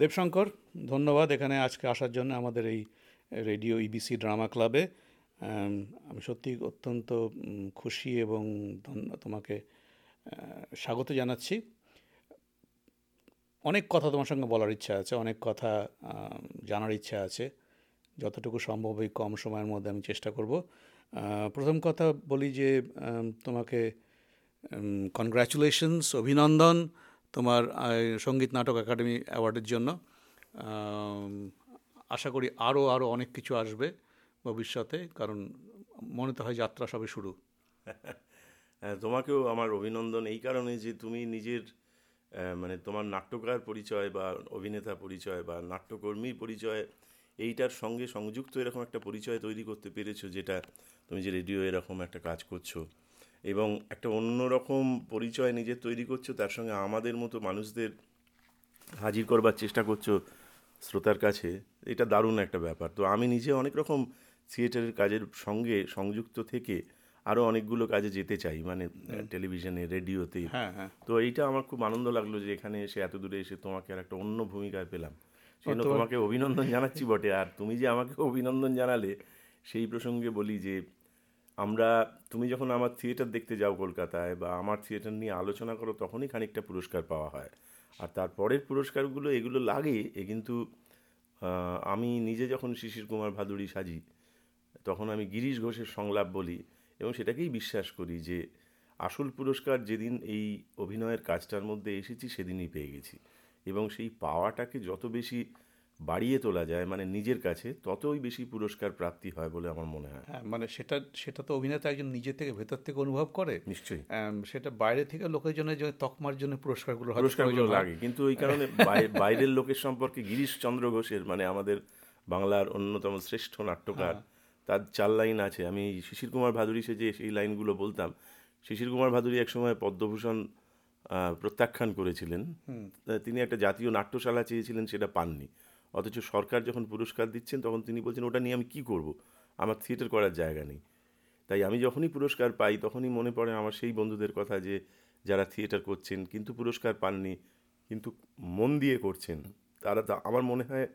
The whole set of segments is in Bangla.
দেবশঙ্কর, ধন্যবাদ। এখানে আজকে আসার জন্য আমাদের এই রেডিও ইবিসি ড্রামা ক্লাবে। আমি সত্যি অত্যন্ত খুশি এবং তোমাকে স্বাগত জানাচ্ছি। অনেক কথা তোমার সঙ্গে বলার ইচ্ছা আছে, অনেক কথা জানার ইচ্ছা আছে। যতটুকু সম্ভব এই কম সময়ের মধ্যে আমি চেষ্টা করব। প্রথম কথা বলি যে তোমাকে কনগ্রাচুলেশনস অভিনন্দন। তোমার সংগীত নাটক একাডেমি অ্যাওয়ার্ডের জন্য। আশা করি আরও আরও অনেক কিছু আসবে ভবিষ্যতে কারণ মনে তো হয় যাত্রা সবে শুরু। হ্যাঁ, তোমাকেও আমার অভিনন্দন এই কারণে যে তুমি নিজের মানে তোমার নাট্যকার পরিচয় বা অভিনেতা পরিচয় বা নাট্যকর্মীর পরিচয় এইটার সঙ্গে সংযুক্ত এরকম একটা পরিচয় তৈরি করতে পেরেছ যেটা তুমি যে রেডিও এরকম একটা কাজ করছ। এবং একটা অন্যরকম পরিচয় নিজের তৈরি করছ তার সঙ্গে আমাদের মতো মানুষদের হাজির করবার চেষ্টা করছ শ্রোতার কাছে এটা দারুণ একটা ব্যাপার। তো আমি নিজে অনেক রকম থিয়েটারের কাজের সঙ্গে সংযুক্ত থেকে আরও অনেকগুলো কাজে যেতে চাই মানে টেলিভিশনে রেডিওতে। হ্যাঁ হ্যাঁ। তো এইটা আমার খুব আনন্দ লাগল যে এখানে এসে এত দূরে এসে তোমাকে আর একটা অন্য ভূমিকায় পেলাম। সেজন্য তোমাকে অভিনন্দন জানাচ্ছি বটে আর তুমি যে আমাকে অভিনন্দন জানালে সেই প্রসঙ্গে বলি যে আমরা, তুমি যখন আমার থিয়েটার দেখতে যাও কলকাতায় বা আমার থিয়েটার নিয়ে আলোচনা করো, তখনই খানিকটা পুরস্কার পাওয়া হয়। আর তারপরের পুরস্কারগুলো এগুলো লাগে, এ কিন্তু আমি নিজে যখন শিশির কুমার ভাদুড়ি সাজি, তখন আমি গিরিশ ঘোষের সংলাপ বলি এবং সেটাকেই বিশ্বাস করি যে, আসল পুরস্কার যেদিন এই অভিনয়ের কাজটার মধ্যে এসেছি, সেদিনই পেয়ে গেছি। এবং সেই পাওয়াটাকে যত বেশি বাড়িয়ে তোলা যায় মানে নিজের কাছে ততই বেশি পুরস্কার প্রাপ্তি হয় বলে আমার মনে হয়। হ্যাঁ মানে সেটা সেটা তো অভিনেতা একজন নিজে থেকে ভেতর থেকে অনুভব করে। নিশ্চয়ই। সেটা বাইরে থেকে লোকের জন্য যে তকমার জন্য পুরস্কারগুলো পুরস্কারগুলো লাগে কিন্তু ওই কারণে বাইরের লোকের সম্পর্কে গিরিশ চন্দ্র ঘোষের মানে আমাদের বাংলার অন্যতম শ্রেষ্ঠ নাট্যকার তার চার লাইন আছে। আমি শিশির কুমার ভাদুরী সে যে সেই লাইনগুলো বলতাম শিশির কুমার ভাদুরী একসময় পদ্মভূষণ প্রত্যাখ্যান করেছিলেন। তিনি একটা জাতীয় নাট্যশালা চেয়েছিলেন সেটা পাননি। অথচ সরকার যখন পুরস্কার দিচ্ছেন তখন তিনি বলছেন ওটা নিয়ে আমি কি করব? আমার থিয়েটার করার জায়গা নেই। তাই আমি যখনই পুরস্কার পাই তখনই মনে পড়ে আমার সেই বন্ধুদের কথা যে যারা থিয়েটার করছেন কিন্তু পুরস্কার পাননি কিন্তু মন দিয়ে করছেন। তারা তা আমার মনে হয়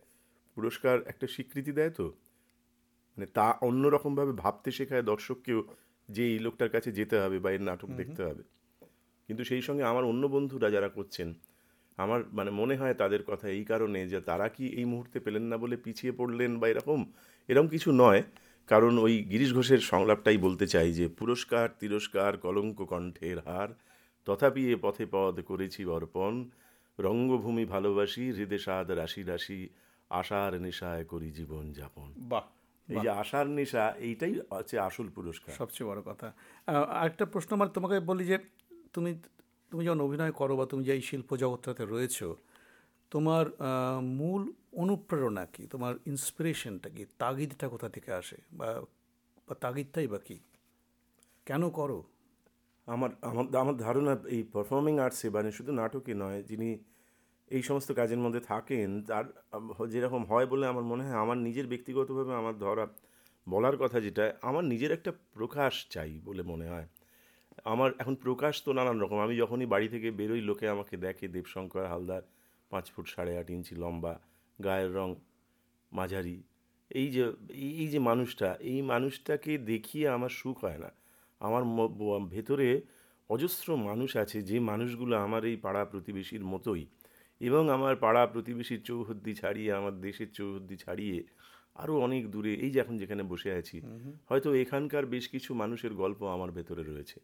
পুরস্কার একটা স্বীকৃতি দেয় তো। মানে তা অন্যরকমভাবে ভাবতে শেখায় দর্শককেও যে এই লোকটার কাছে যেতে হবে বা এর নাটক দেখতে হবে। কিন্তু সেই সঙ্গে আমার অন্য বন্ধুরা যারা করছেন আমার মানে মনে হয় তাদের কথা এই কারণে যে তারা কি এই মুহূর্তে পেলেন না বলে পিছিয়ে পড়লেন বা এরকম এরকম কিছু নয়। কারণ ওই গিরিশ ঘোষের সংলাপটাই বলতে চাই যে পুরস্কার তিরস্কার কলঙ্ক কণ্ঠের হার তথাপি এ পথে পদ করেছি অর্পণ। রঙ্গভূমি ভালোবাসি হৃদে সাদ রাশি রাশি আশার নেশায় করি জীবন যাপন। বাহ এই যে আশার নেশা এইটাই হচ্ছে আসল পুরস্কার। সবচেয়ে বড় কথা। আরেকটা প্রশ্ন আমার তোমাকে বলি যে তুমি তুমি যখন অভিনয় করো বা তুমি যে এই শিল্প জগৎটাতে রয়েছো, তোমার মূল অনুপ্রেরণা কি? তোমার ইন্সপিরেশনটা কি? তাগিদটা কোথা থেকে আসে? বা বা তাগিদটাই বা কি? কেন করো? আমার আমার আমার ধারণা এই পারফর্মিং আর্টসে মানে শুধু নাটকে নয়, যিনি এই সমস্ত কাজের মধ্যে থাকেন, তার যেরকম হয় বলে আমার মনে হয়, আমার নিজের ব্যক্তিগতভাবে আমার ধরা বলার কথা যেটা, আমার নিজের একটা প্রকাশ চাই বলে মনে হয়। আমার এখন প্রকাশ তো নানান রকম। আমি যখনই বাড়ি থেকে বেরোই লোকে আমাকে দেখে দেবশঙ্কর হালদার পাঁচ ফুট সাড়ে আট ইঞ্চি লম্বা গায়ের রং মাঝারি। এই যে এই- যে মানুষটা এই মানুষটাকে দেখিয়ে আমার সুখ হয় না। আমার ভেতরে অজস্র মানুষ আছে যে মানুষগুলো আমার এই পাড়া প্রতিবেশীর মতোই। এবং আমার পাড়া প্রতিবেশীর চৌহদ্দি ছাড়িয়ে আমার দেশের চৌহদ্দি ছাড়িয়ে আরও অনেক দূরে এই যে এখন যেখানে বসে আছি হয়তো এখানকার বেশ কিছু মানুষের গল্প আমার ভেতরে রয়েছে।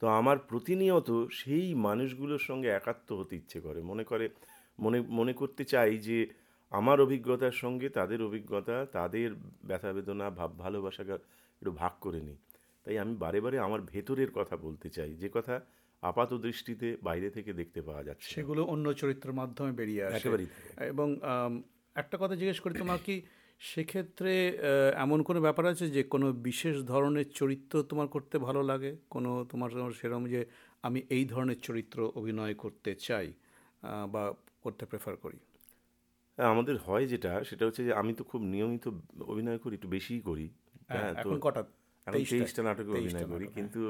তো আমার প্রতিনিয়ত সেই মানুষগুলোর সঙ্গে একাত্ম হতে ইচ্ছে করে। মনে করে মনে মনে করতে চাই যে আমার অভিজ্ঞতার সঙ্গে তাদের অভিজ্ঞতা তাদের ব্যথা বেদনা ভাব ভালোবাসাকে একটু ভাগ করে নিই। তাই আমি বারে বারে আমার ভেতরের কথা বলতে চাই। যে কথা আপাত দৃষ্টিতে বাইরে থেকে দেখতে পাওয়া যাচ্ছে সেগুলো অন্য চরিত্রের মাধ্যমে বেরিয়ে আসে। একেবারেই এবং একটা কথা জিজ্ঞেস করি তোমার কি সেক্ষেত্রে এমন কোনো ব্যাপার আছে যে কোনো বিশেষ ধরনের চরিত্র তোমার করতে ভালো লাগে? কোনো তোমার সেরকম যে আমি এই ধরনের চরিত্র অভিনয় করতে চাই বা করতে প্রেফার করি? হ্যাঁ, আমাদের হয় যেটা সেটা হচ্ছে যে আমি তো খুব নিয়মিত অভিনয় করি একটু বেশিই করি। হ্যাঁ তো এখন কটা? এখন তেইশটা? তেইশটা নাটকে অভিনয় করি কিন্তু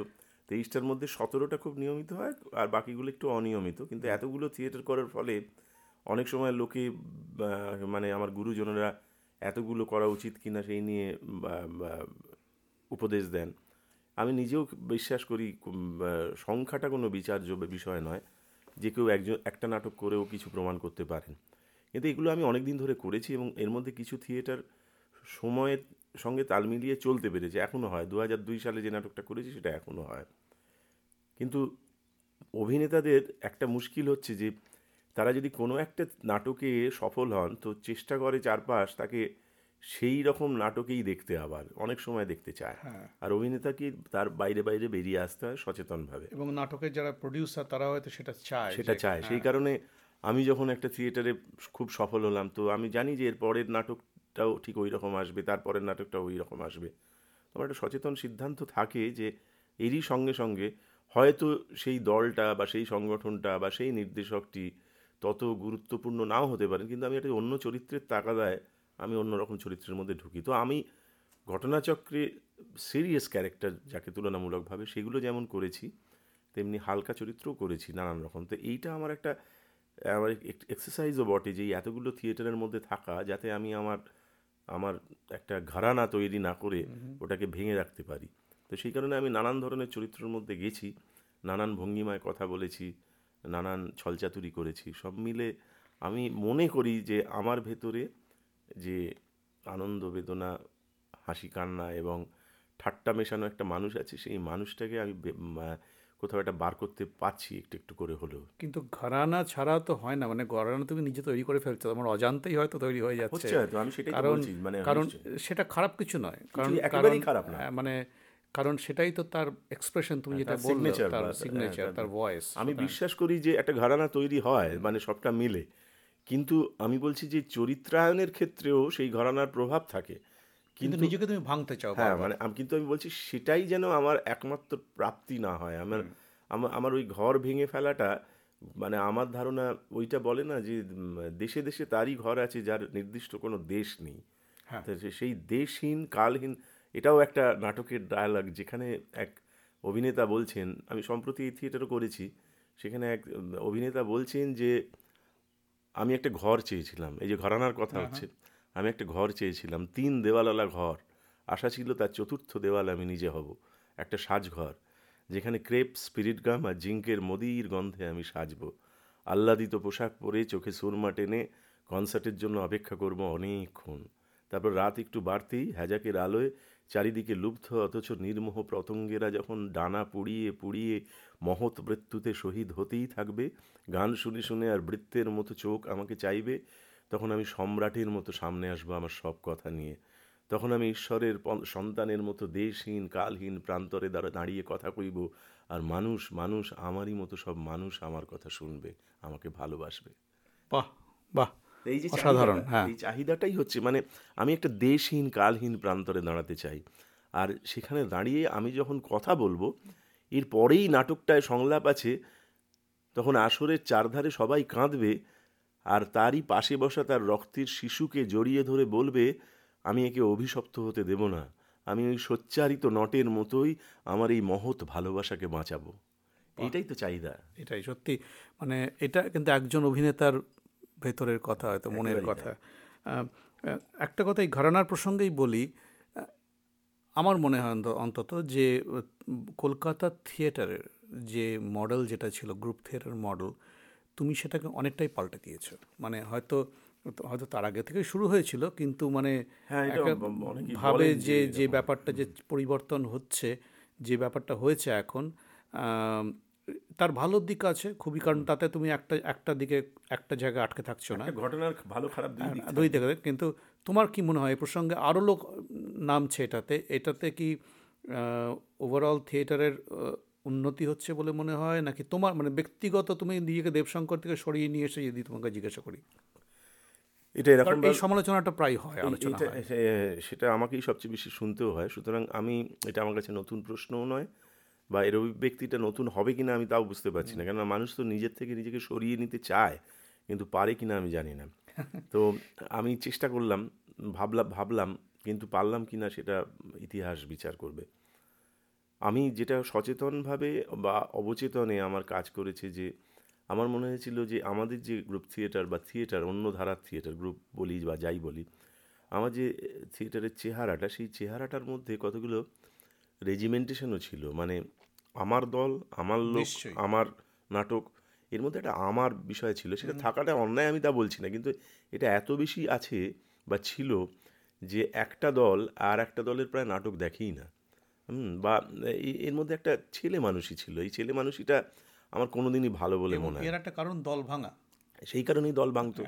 তেইশটার মধ্যে সতেরোটা খুব নিয়মিত হয় আর বাকিগুলো একটু অনিয়মিত। কিন্তু এতগুলো থিয়েটার করার ফলে অনেক সময় লোকে মানে আমার গুরুজনেরা এতগুলো করা উচিত কিনা সেই নিয়ে উপদেশ দেন। আমি নিজেও বিশ্বাস করি সংখ্যাটা কোনো বিচার্য বিষয় নয়। যে কেউ একজন, একটা নাটক করেও কিছু প্রমাণ করতে পারেন। কিন্তু এগুলো আমি অনেক দিন ধরে করেছি এবং এর মধ্যে কিছু থিয়েটার সময়ের সঙ্গে তাল মিলিয়ে চলতে পেরেছে। এখনও হয়। দু হাজার দুই সালে যে নাটকটা করেছি, সেটা এখনও হয়। কিন্তু অভিনেতাদের একটা মুশকিল হচ্ছে যে তারা যদি কোনো একটা নাটকে সফল হন তো চেষ্টা করে চারপাশ তাকে সেই রকম নাটকেই দেখতে আবার অনেক সময় দেখতে চায়। হ্যাঁ। আর অভিনেতাকে তার বাইরে বাইরে বেরিয়ে আসতে হয় সচেতনভাবে। এবং নাটকের যারা প্রডিউসার তারা হয়তো সেটা চায় সেটা চায়। সেই কারণে আমি যখন একটা থিয়েটারে খুব সফল হলাম তো আমি জানি যে এর পরের নাটকটাও ঠিক ওই রকম আসবে তারপরের নাটকটাও ওই রকম আসবে। তোমার একটা সচেতন সিদ্ধান্ত থাকে যে এরই সঙ্গে সঙ্গে হয়তো সেই দলটা বা সেই সংগঠনটা বা সেই নির্দেশকটি তত গুরুত্বপূর্ণ নাও হতে পারেন কিন্তু আমি একটা অন্য চরিত্রের তাকাদায় আমি অন্যরকম চরিত্রের মধ্যে ঢুকি। তো আমি ঘটনাচক্রে সিরিয়াস ক্যারেক্টার যাকে তুলনামূলকভাবে সেগুলো যেমন করেছি তেমনি হালকা চরিত্রও করেছি নানান রকম। তো এইটা আমার একটা আমার এক্সারসাইজও বটে যে এই এতগুলো থিয়েটারের মধ্যে থাকা যাতে আমি আমার আমার একটা ঘরানা তৈরি না করে ওটাকে ভেঙে রাখতে পারি। তো সেই কারণে আমি নানান ধরনের চরিত্রের মধ্যে গেছি নানান ভঙ্গিমায় কথা বলেছি নানান ছলচাতুরি করেছি। সব মিলে আমি মনে করি যে আমার ভেতরে যে আনন্দ বেদনা হাসি কান্না এবং ঠাট্টা মেশানো একটা মানুষ আছে সেই মানুষটাকে আমি কোথাও একটা বার করতে পারছি একটু একটু করে হলেও। কিন্তু ঘরানা ছাড়া তো হয় না মানে ঘরানা তুমি নিজে তৈরি করে ফেলছো তোমার অজান্তেই হয়তো তৈরি হয়ে যাচ্ছে। আমি সেটাই কারণ মানে কারণ সেটা খারাপ কিছু নয় কারণ খারাপ না। হ্যাঁ, মানে কারণ সেটাই তো তার এক্সপ্রেশন তুমি যেটা বললে তার সিগনেচার হ্যাঁ, তার ভয়েস আমি বিশ্বাস করি যে একটা ঘরানা তৈরি হয় মানে সবটা মিলে। কিন্তু আমি বলছি যে চরিত্রায়নের ক্ষেত্রেও সেই ঘরানার প্রভাব থাকে। কিন্তু নিজেকে তুমি ভাঙতে চাও হ্যাঁ মানে আমি কিন্তু আমি বলছি সেটাই যেন আমার একমাত্র প্রাপ্তি না হয়। আমার আমার ওই ঘর ভেঙে ফেলাটা মানে আমার ধারণা ওইটা বলে না যে দেশে দেশে তারই ঘর আছে যার নির্দিষ্ট কোনো দেশ নেই। হ্যাঁ। সেই দেশহীন কালহীন এটাও একটা নাটকের ডায়ালগ যেখানে এক অভিনেতা বলছেন আমি সম্প্রতি এই থিয়েটারও করেছি সেখানে এক অভিনেতা বলছেন যে আমি একটা ঘর চেয়েছিলাম এই যে ঘরানার কথা হচ্ছে আমি একটা ঘর চেয়েছিলাম তিন দেওয়ালওয়ালা ঘর আশা ছিল তার চতুর্থ দেওয়াল আমি নিজে হব একটা সাজঘর যেখানে ক্রেপ স্পিরিট গাম আর জিঙ্কের মদির গন্ধে আমি সাজবো। আহ্লাদিত পোশাক পরে চোখে সুরমা টেনে কনসার্টের জন্য অপেক্ষা করব অনেকক্ষণ। তারপর রাত একটু বাড়তেই হ্যাজাকের আলোয় চারিদিকে লুব্ধ, অথচ নির্মোহ প্রতঙ্গেরা যখন ডানা পুড়িয়ে পুড়িয়ে মহৎ মৃত্যুতে শহীদ হতেই থাকবে, গান শুনে শুনে আর বৃত্তের মতো চোখ আমাকে চাইবে, তখন আমি সম্রাটের মতো সামনে আসব আমার সব কথা নিয়ে। তখন আমি ঈশ্বরের সন্তানের মতো দেশহীন, কালহীন প্রান্তরে দ্বারা দাঁড়িয়ে কথা কইব, আর মানুষ মানুষ আমারই মতো সব মানুষ আমার কথা শুনবে, আমাকে ভালোবাসবে। বাহ বাহ। এই যে অসাধারণ, হ্যাঁ। এই চাহিদাটাই হচ্ছে মানে আমি একটা দেশহীন কালহীন প্রান্তরে দাঁড়াতে চাই। আর সেখানে দাঁড়িয়ে আমি যখন কথা বলব এর পরেই নাটকটায় সংলাপ আছে তখন আসরের চারধারে সবাই কাঁদবে আর তারই পাশে বসা তার রক্তের শিশুকে জড়িয়ে ধরে বলবে আমি একে অভিশপ্ত হতে দেব না। আমি ওই সোচ্চারিত নটের মতোই আমার এই মহৎ ভালোবাসাকে বাঁচাবো। এটাই তো চাহিদা। এটাই সত্যি। মানে এটা কিন্তু একজন অভিনেতার ভেতরের কথা হয়তো মনের কথা। একটা কথা এই ঘরানার প্রসঙ্গেই বলি আমার মনে হয় অন্তত যে কলকাতা থিয়েটারের যে মডেল যেটা ছিল গ্রুপ থিয়েটার মডেল তুমি সেটাকে অনেকটাই পাল্টে দিয়েছ। মানে হয়তো হয়তো তার আগে থেকে শুরু হয়েছিল কিন্তু মানে হ্যাঁ, ভাবে যে যে ব্যাপারটা যে পরিবর্তন হচ্ছে যে ব্যাপারটা হয়েছে এখন তার ভালো দিক আছে খুবই কারণ তাতে তুমি একটা একটা দিকে একটা জায়গায় আটকে থাকছো না। ঘটনার ভালো খারাপ দুই দিক দুই দিকে কিন্তু তোমার কি মনে হয় এই প্রসঙ্গে আরও লোক নামছে এটাতে? এটাতে কি ওভারঅল থিয়েটারের উন্নতি হচ্ছে বলে মনে হয়? নাকি তোমার মানে ব্যক্তিগত তুমি নিজেকে দেবশঙ্কর থেকে সরিয়ে নিয়ে এসে যদি তোমাকে জিজ্ঞাসা করি? এটা এরকম এই সমালোচনাটা প্রায় হয় আলোচনা হয়। সেটা আমাকেই সবচেয়ে বেশি শুনতেও হয়। সুতরাং আমি এটা আমার কাছে নতুন প্রশ্নও নয়। বা এর অভিব্যক্তিটা নতুন হবে কিনা আমি তাও বুঝতে পারছি না। কেননা মানুষ তো নিজের থেকে নিজেকে সরিয়ে নিতে চায়, কিন্তু পারে কিনা আমি জানি না। তো আমি চেষ্টা করলাম ভাবলাম ভাবলাম, কিন্তু পারলাম কিনা সেটা ইতিহাস বিচার করবে। আমি যেটা সচেতনভাবে বা অবচেতনে আমার কাজ করেছে যে, আমার মনে হয়েছিল যে আমাদের যে গ্রুপ থিয়েটার বা থিয়েটার অন্য ধারার থিয়েটার গ্রুপ বলি বা যাই বলি, আমার যে থিয়েটারের চেহারাটা, সেই চেহারাটার মধ্যে কতগুলো রেজিমেন্টেশনও ছিল। মানে আমার দল আমার লোক আমার নাটক এর মধ্যে একটা আমার বিষয় ছিল সেটা থাকাটা অন্যায় আমি তা বলছি না কিন্তু এটা এত বেশি আছে বা ছিল যে একটা দল আর একটা দলের প্রায় নাটক দেখেই না। বা এর মধ্যে একটা ছেলে মানুষই ছিল এই ছেলে মানুষইটা আমার কোনোদিনই ভালো বলে মনে হয় এর একটা কারণ দল ভাঙা। সেই কারণেই দল ভাঙতো।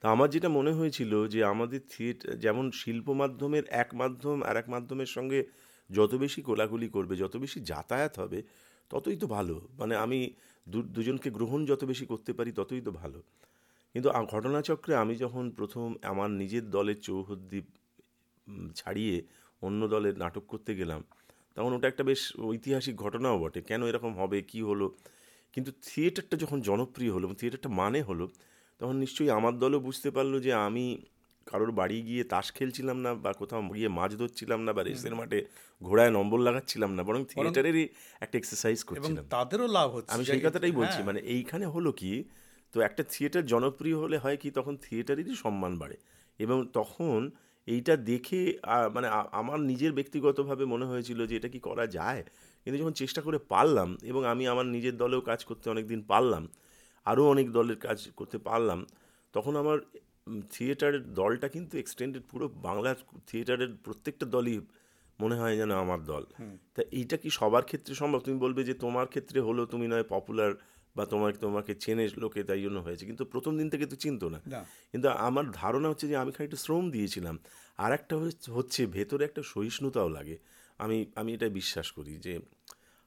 তা আমার যেটা মনে হয়েছিল যে আমাদের থিয়েটার যেমন শিল্প মাধ্যমের এক মাধ্যম আর এক মাধ্যমের সঙ্গে যত বেশি কোলাকুলি করবে, যত বেশি যাতায়াত হবে, ততই তো ভালো। মানে আমি দুজনকে গ্রহণ যত বেশি করতে পারি, ততই তো ভালো। কিন্তু ঘটনাচক্রে আমি যখন প্রথম আমার নিজের দলের চৌহদ্দি ছাড়িয়ে অন্য দলের নাটক করতে গেলাম, তখন ওটা একটা বেশ ঐতিহাসিক ঘটনাও বটে। কেন এরকম হবে, কি হলো? কিন্তু থিয়েটারটা যখন জনপ্রিয় হলো থিয়েটারটা মানে হলো, তখন নিশ্চয়ই আমার দলও বুঝতে পারল যে আমি কারোর বাড়ি গিয়ে তাস খেলছিলাম না বা কোথাও গিয়ে মাছ ধরছিলাম না বা রেসের মাঠে ঘোড়ায় নম্বর লাগাচ্ছিলাম না বরং থিয়েটারেরই একটা এক্সারসাইজ করছিলাম। তাদেরও লাভ হচ্ছে। আমি সেই কথাটাই বলছি হ্যাঁ, মানে এইখানে হলো কি তো একটা থিয়েটার জনপ্রিয় হলে হয় কি তখন থিয়েটারেরই সম্মান বাড়ে। এবং তখন এইটা দেখে মানে আমার নিজের ব্যক্তিগতভাবে মনে হয়েছিল যে এটা কি করা যায়। কিন্তু যখন চেষ্টা করে পারলাম এবং আমি আমার নিজের দলেও কাজ করতে অনেক দিন পারলাম আরও অনেক দলের কাজ করতে পারলাম তখন আমার থিয়েটারের দলটা কিন্তু এক্সটেন্ডেড পুরো বাংলার থিয়েটারের প্রত্যেকটা দলই মনে হয় যেন আমার দল। তা এইটা কি সবার ক্ষেত্রে সম্ভব? তুমি বলবে যে তোমার ক্ষেত্রে হলো তুমি নয় পপুলার বা তোমার তোমাকে চেনে লোকে তাই জন্য হয়েছে। কিন্তু প্রথম দিন থেকে তো চিনতো না। কিন্তু আমার ধারণা হচ্ছে যে আমি খানিকটা শ্রম দিয়েছিলাম। আর একটা হচ্ছে- হচ্ছে ভেতরে একটা সহিষ্ণুতাও লাগে। আমি আমি এটা বিশ্বাস করি যে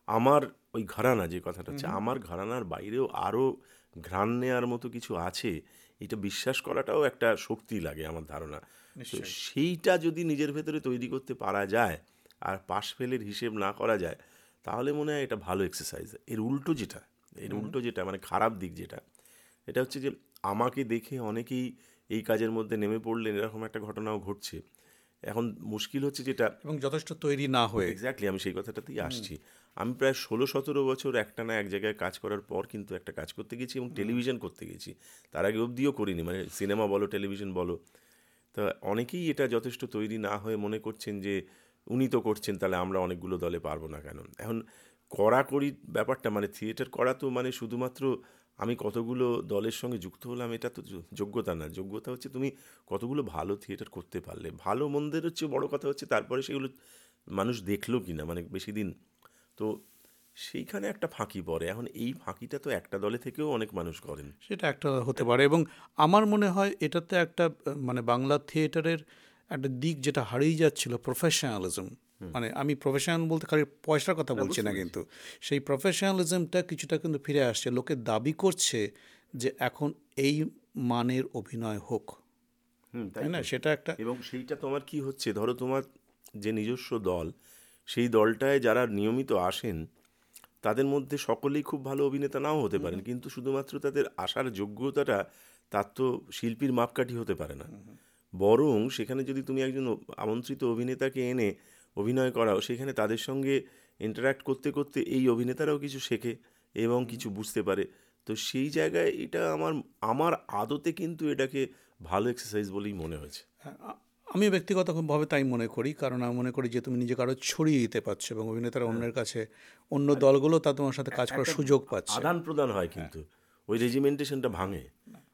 আমার ওই ঘরানা যে কথাটা হচ্ছে আমার ঘরানার বাইরেও আরও ঘ্রাণ নেওয়ার মতো কিছু আছে এটা বিশ্বাস করাটাও একটা শক্তি লাগে আমার ধারণা। তো সেইটা যদি নিজের ভেতরে তৈরি করতে পারা যায় আর পাশ ফেলের হিসেব না করা যায় তাহলে মনে হয় এটা ভালো এক্সারসাইজ এর উল্টো যেটা এর উল্টো যেটা মানে খারাপ দিক যেটা এটা হচ্ছে যে আমাকে দেখে অনেকেই এই কাজের মধ্যে নেমে পড়লেন এরকম একটা ঘটনাও ঘটছে। এখন মুশকিল হচ্ছে যেটা এবং যথেষ্ট তৈরি না হয়ে। এক্স্যাক্টলি আমি সেই কথাটাতেই আসছি। আমি প্রায় ষোলো সতেরো বছর একটা না এক জায়গায় কাজ করার পর কিন্তু একটা কাজ করতে গেছি এবং টেলিভিশন করতে গেছি। তার আগে অবধিও করিনি মানে সিনেমা বলো টেলিভিশন বলো। তা অনেকেই এটা যথেষ্ট তৈরি না হয়ে মনে করছেন যে উনি তো করছেন তাহলে আমরা অনেকগুলো দলে পারব না কেন? এখন কড়াকড়ি ব্যাপারটা মানে থিয়েটার করা তো মানে শুধুমাত্র আমি কতগুলো দলের সঙ্গে যুক্ত হলাম এটা তো যোগ্যতা না। যোগ্যতা হচ্ছে তুমি কতগুলো ভালো থিয়েটার করতে পারলে। ভালো মন্দের হচ্ছে বড় কথা হচ্ছে তারপরে সেগুলো মানুষ দেখল কি না মানে বেশি দিন। তো সেইখানে একটা ফাঁকি পড়ে। এখন এই ফাঁকিটা তো একটা দলে থেকেও অনেক মানুষ করেন। সেটা একটা হতে পারে এবং আমার মনে হয় এটাতে একটা মানে বাংলা থিয়েটারের একটা দিক যেটা হারিয়ে যাচ্ছিল প্রফেশনালিজম মানে আমি প্রফেশনাল বলতে খালি পয়সার কথা বলছি না কিন্তু। সেই প্রফেশনালিজমটা কিছুটা কিন্তু ফিরে আসছে। লোকে দাবি করছে যে এখন এই মানের অভিনয় হোক। তাই তাই না? সেটা একটা এবং সেইটা তোমার কি হচ্ছে? ধরো তোমার যে নিজস্ব দল সেই দলটায় যারা নিয়মিত আসেন তাদের মধ্যে সকলেই খুব ভালো অভিনেতা নাও হতে পারেন। কিন্তু শুধুমাত্র তাদের আসার যোগ্যতাটা তার তো শিল্পীর মাপকাঠি হতে পারে না। বরং সেখানে যদি তুমি একজন আমন্ত্রিত অভিনেতাকে এনে অভিনয় করাও সেখানে তাদের সঙ্গে ইন্টারাক্ট করতে করতে এই অভিনেতারাও কিছু শেখে এবং কিছু বুঝতে পারে। তো সেই জায়গায় এটা আমার আমার আদতে কিন্তু এটাকে ভালো এক্সারসাইজ বলেই মনে হয়েছে। আ- আমি ব্যক্তিগতভাবে তাই মনে করি। কারণ আমি মনে করি যে তুমি নিজেকে আরও ছড়িয়ে দিতে পারছ এবং অভিনেতারা অন্যের কাছে অন্য দলগুলো তা তোমার সাথে কাজ করার সুযোগ পাচ্ছে। আদান প্রদান হয় কিন্তু। ওই রেজিমেন্টেশনটা ভাঙে।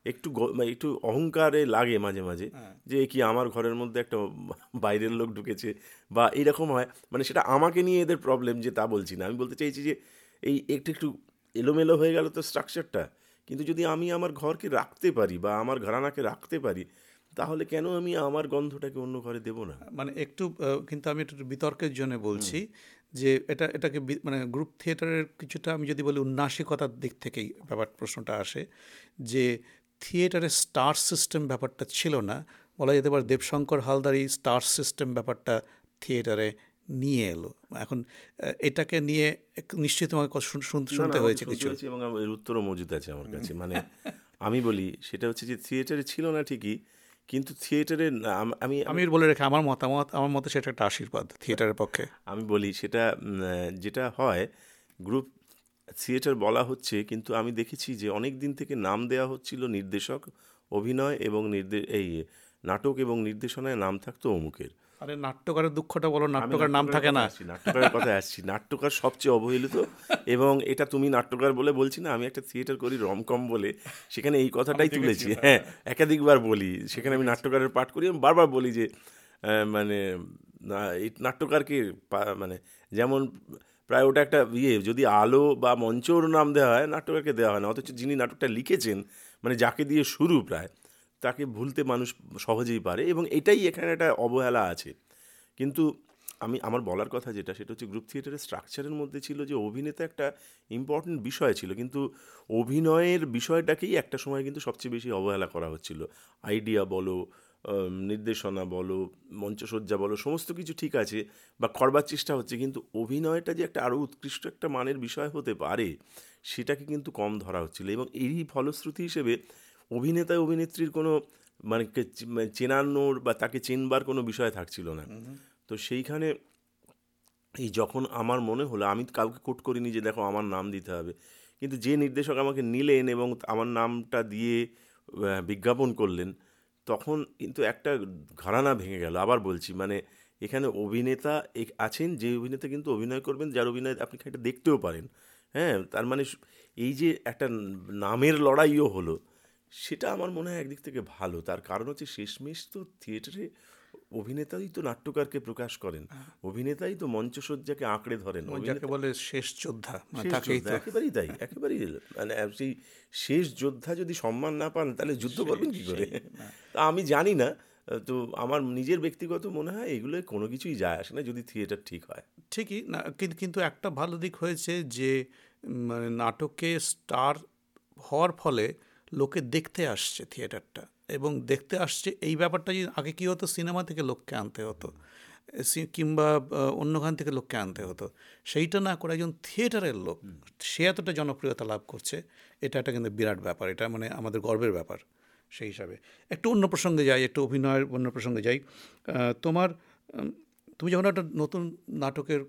একটু মানে একটু অহংকারে লাগে মাঝে মাঝে যে কি আমার ঘরের মধ্যে একটা বাইরের লোক ঢুকেছে বা এরকম হয়। মানে সেটা আমাকে নিয়ে এদের প্রবলেম যে তা বলছি না। আমি বলতে চাইছি যে এই একটু একটু এলোমেলো হয়ে গেল তো স্ট্রাকচারটা কিন্তু যদি আমি আমার ঘরকে রাখতে পারি বা আমার ঘরানাকে রাখতে পারি তাহলে কেন আমি আমার গন্ধটাকে অন্য ঘরে দেবো না? মানে একটু কিন্তু আমি একটু বিতর্কের জন্য বলছি যে এটা এটাকে মানে গ্রুপ থিয়েটারের কিছুটা আমি যদি বলি উন্নাসিকতার দিক থেকেই ব্যাপার প্রশ্নটা আসে যে থিয়েটারে স্টার সিস্টেম ব্যাপারটা ছিল না। বলা যেতে পারে দেবশঙ্কর হালদার এই স্টার সিস্টেম ব্যাপারটা থিয়েটারে নিয়ে এলো। এখন এটাকে নিয়ে নিশ্চয়ই তোমাকে কথা শুন- শুন- না, না, শুনতে হয়েছে কিছু। এবং আমার এর উত্তরও মজুদ আছে আমার কাছে। মানে আমি বলি সেটা হচ্ছে যে থিয়েটারে ছিল না ঠিকই কিন্তু থিয়েটারে আমি আমি বলে রেখে আমার মতামত আমার মতে সেটা একটা আশীর্বাদ থিয়েটারের পক্ষে। আমি বলি সেটা যেটা হয় গ্রুপ থিয়েটার বলা হচ্ছে কিন্তু আমি দেখেছি যে অনেক দিন থেকে নাম দেওয়া হচ্ছিল নির্দেশক অভিনয় এবং নির্দেশ এই নাটক এবং নির্দেশনায় নাম থাকতো অমুকের। আরে নাট্যকারের দুঃখটা বলো নাট্যকার নাম থাকে না। আসছি, নাট্যকারের কথা আসছি। নাট্যকার সবচেয়ে অবহেলিত এবং এটা তুমি নাট্যকার বলে বলছি না আমি একটা থিয়েটার করি রমকম বলে সেখানে এই কথাটাই তুলেছি হ্যাঁ। একাধিকবার বলি সেখানে আমি নাট্যকারের পাঠ করি আমি বারবার বলি যে মানে নাট্যকারকে পা- মানে যেমন প্রায় ওটা একটা ইয়ে যদি আলো বা মঞ্চর নাম দেওয়া হয় নাট্যকারকে দেওয়া হয় না, অথচ যিনি নাটকটা লিখেছেন মানে যাকে দিয়ে শুরু প্রায়, তাকে ভুলতে মানুষ সহজেই পারে এবং এটাই এখানে একটা অবহেলা আছে। কিন্তু আমি, আমার বলার কথা যেটা, সেটা হচ্ছে গ্রুপ থিয়েটারের স্ট্রাকচারের মধ্যে ছিল যে অভিনেতা একটা ইম্পর্টেন্ট বিষয় ছিল, কিন্তু অভিনয়ের বিষয়টাকেই একটা সময় কিন্তু সবচেয়ে বেশি অবহেলা করা হচ্ছিল। আইডিয়া বলো নির্দেশনা বলো মঞ্চসজ্জা বলো সমস্ত কিছু ঠিক আছে বা করবার চেষ্টা হচ্ছে কিন্তু অভিনয়টা যে একটা আরও উৎকৃষ্ট একটা মানের বিষয় হতে পারে সেটাকে কিন্তু কম ধরা হচ্ছিল। এবং এরই ফলশ্রুতি হিসেবে অভিনেতা অভিনেত্রীর কোনো মানে মানে চেনানোর বা তাকে চেনবার কোনো বিষয় থাকছিল না। তো সেইখানে এই যখন আমার মনে হলো আমি কাউকে কোট করিনি যে দেখো আমার নাম দিতে হবে কিন্তু যে নির্দেশক আমাকে নিলেন এবং আমার নামটা দিয়ে বিজ্ঞাপন করলেন তখন কিন্তু একটা ঘরানা ভেঙে গেল। আবার বলছি মানে এখানে অভিনেতা আছেন, যে অভিনেতা কিন্তু অভিনয় করবেন, যার অভিনয় আপনি খানিকটা দেখতেও পারেন। হ্যাঁ তার মানে এই যে একটা নামের লড়াইও হলো, সেটা আমার মনে হয় একদিক থেকে ভালো। তার কারণ হচ্ছে শেষমেশ তো থিয়েটারে অভিনেতাই তো নাট্যকারকে প্রকাশ করেন। অভিনেতাই তো মঞ্চসজ্জাকে আঁকড়ে ধরেন। যাকে বলে শেষ যোদ্ধা। মানে একেবারেই তাই একেবারেই মানে সেই শেষ যোদ্ধা যদি সম্মান না পান তাহলে যুদ্ধ করবেন কি করে? তা আমি জানি না তো আমার নিজের ব্যক্তিগত মনে হয় এগুলো কোনো কিছুই যায় আসে না যদি থিয়েটার ঠিক হয়। ঠিকই না কিন্তু একটা ভালো দিক হয়েছে যে মানে নাটকে স্টার হওয়ার ফলে লোকে দেখতে আসছে থিয়েটারটা এবং দেখতে আসছে এই ব্যাপারটা যদি আগে কী হতো সিনেমা থেকে লোককে আনতে হতো কিংবা অন্যখান থেকে লোককে আনতে হতো সেইটা না করে একজন থিয়েটারের লোক সে এতটা জনপ্রিয়তা লাভ করছে এটা একটা কিন্তু বিরাট ব্যাপার এটা মানে আমাদের গর্বের ব্যাপার সেই হিসাবে। একটু অন্য প্রসঙ্গে যাই একটু অভিনয়ের অন্য প্রসঙ্গে যাই। তোমার তুমি যখন একটা নতুন নাটকের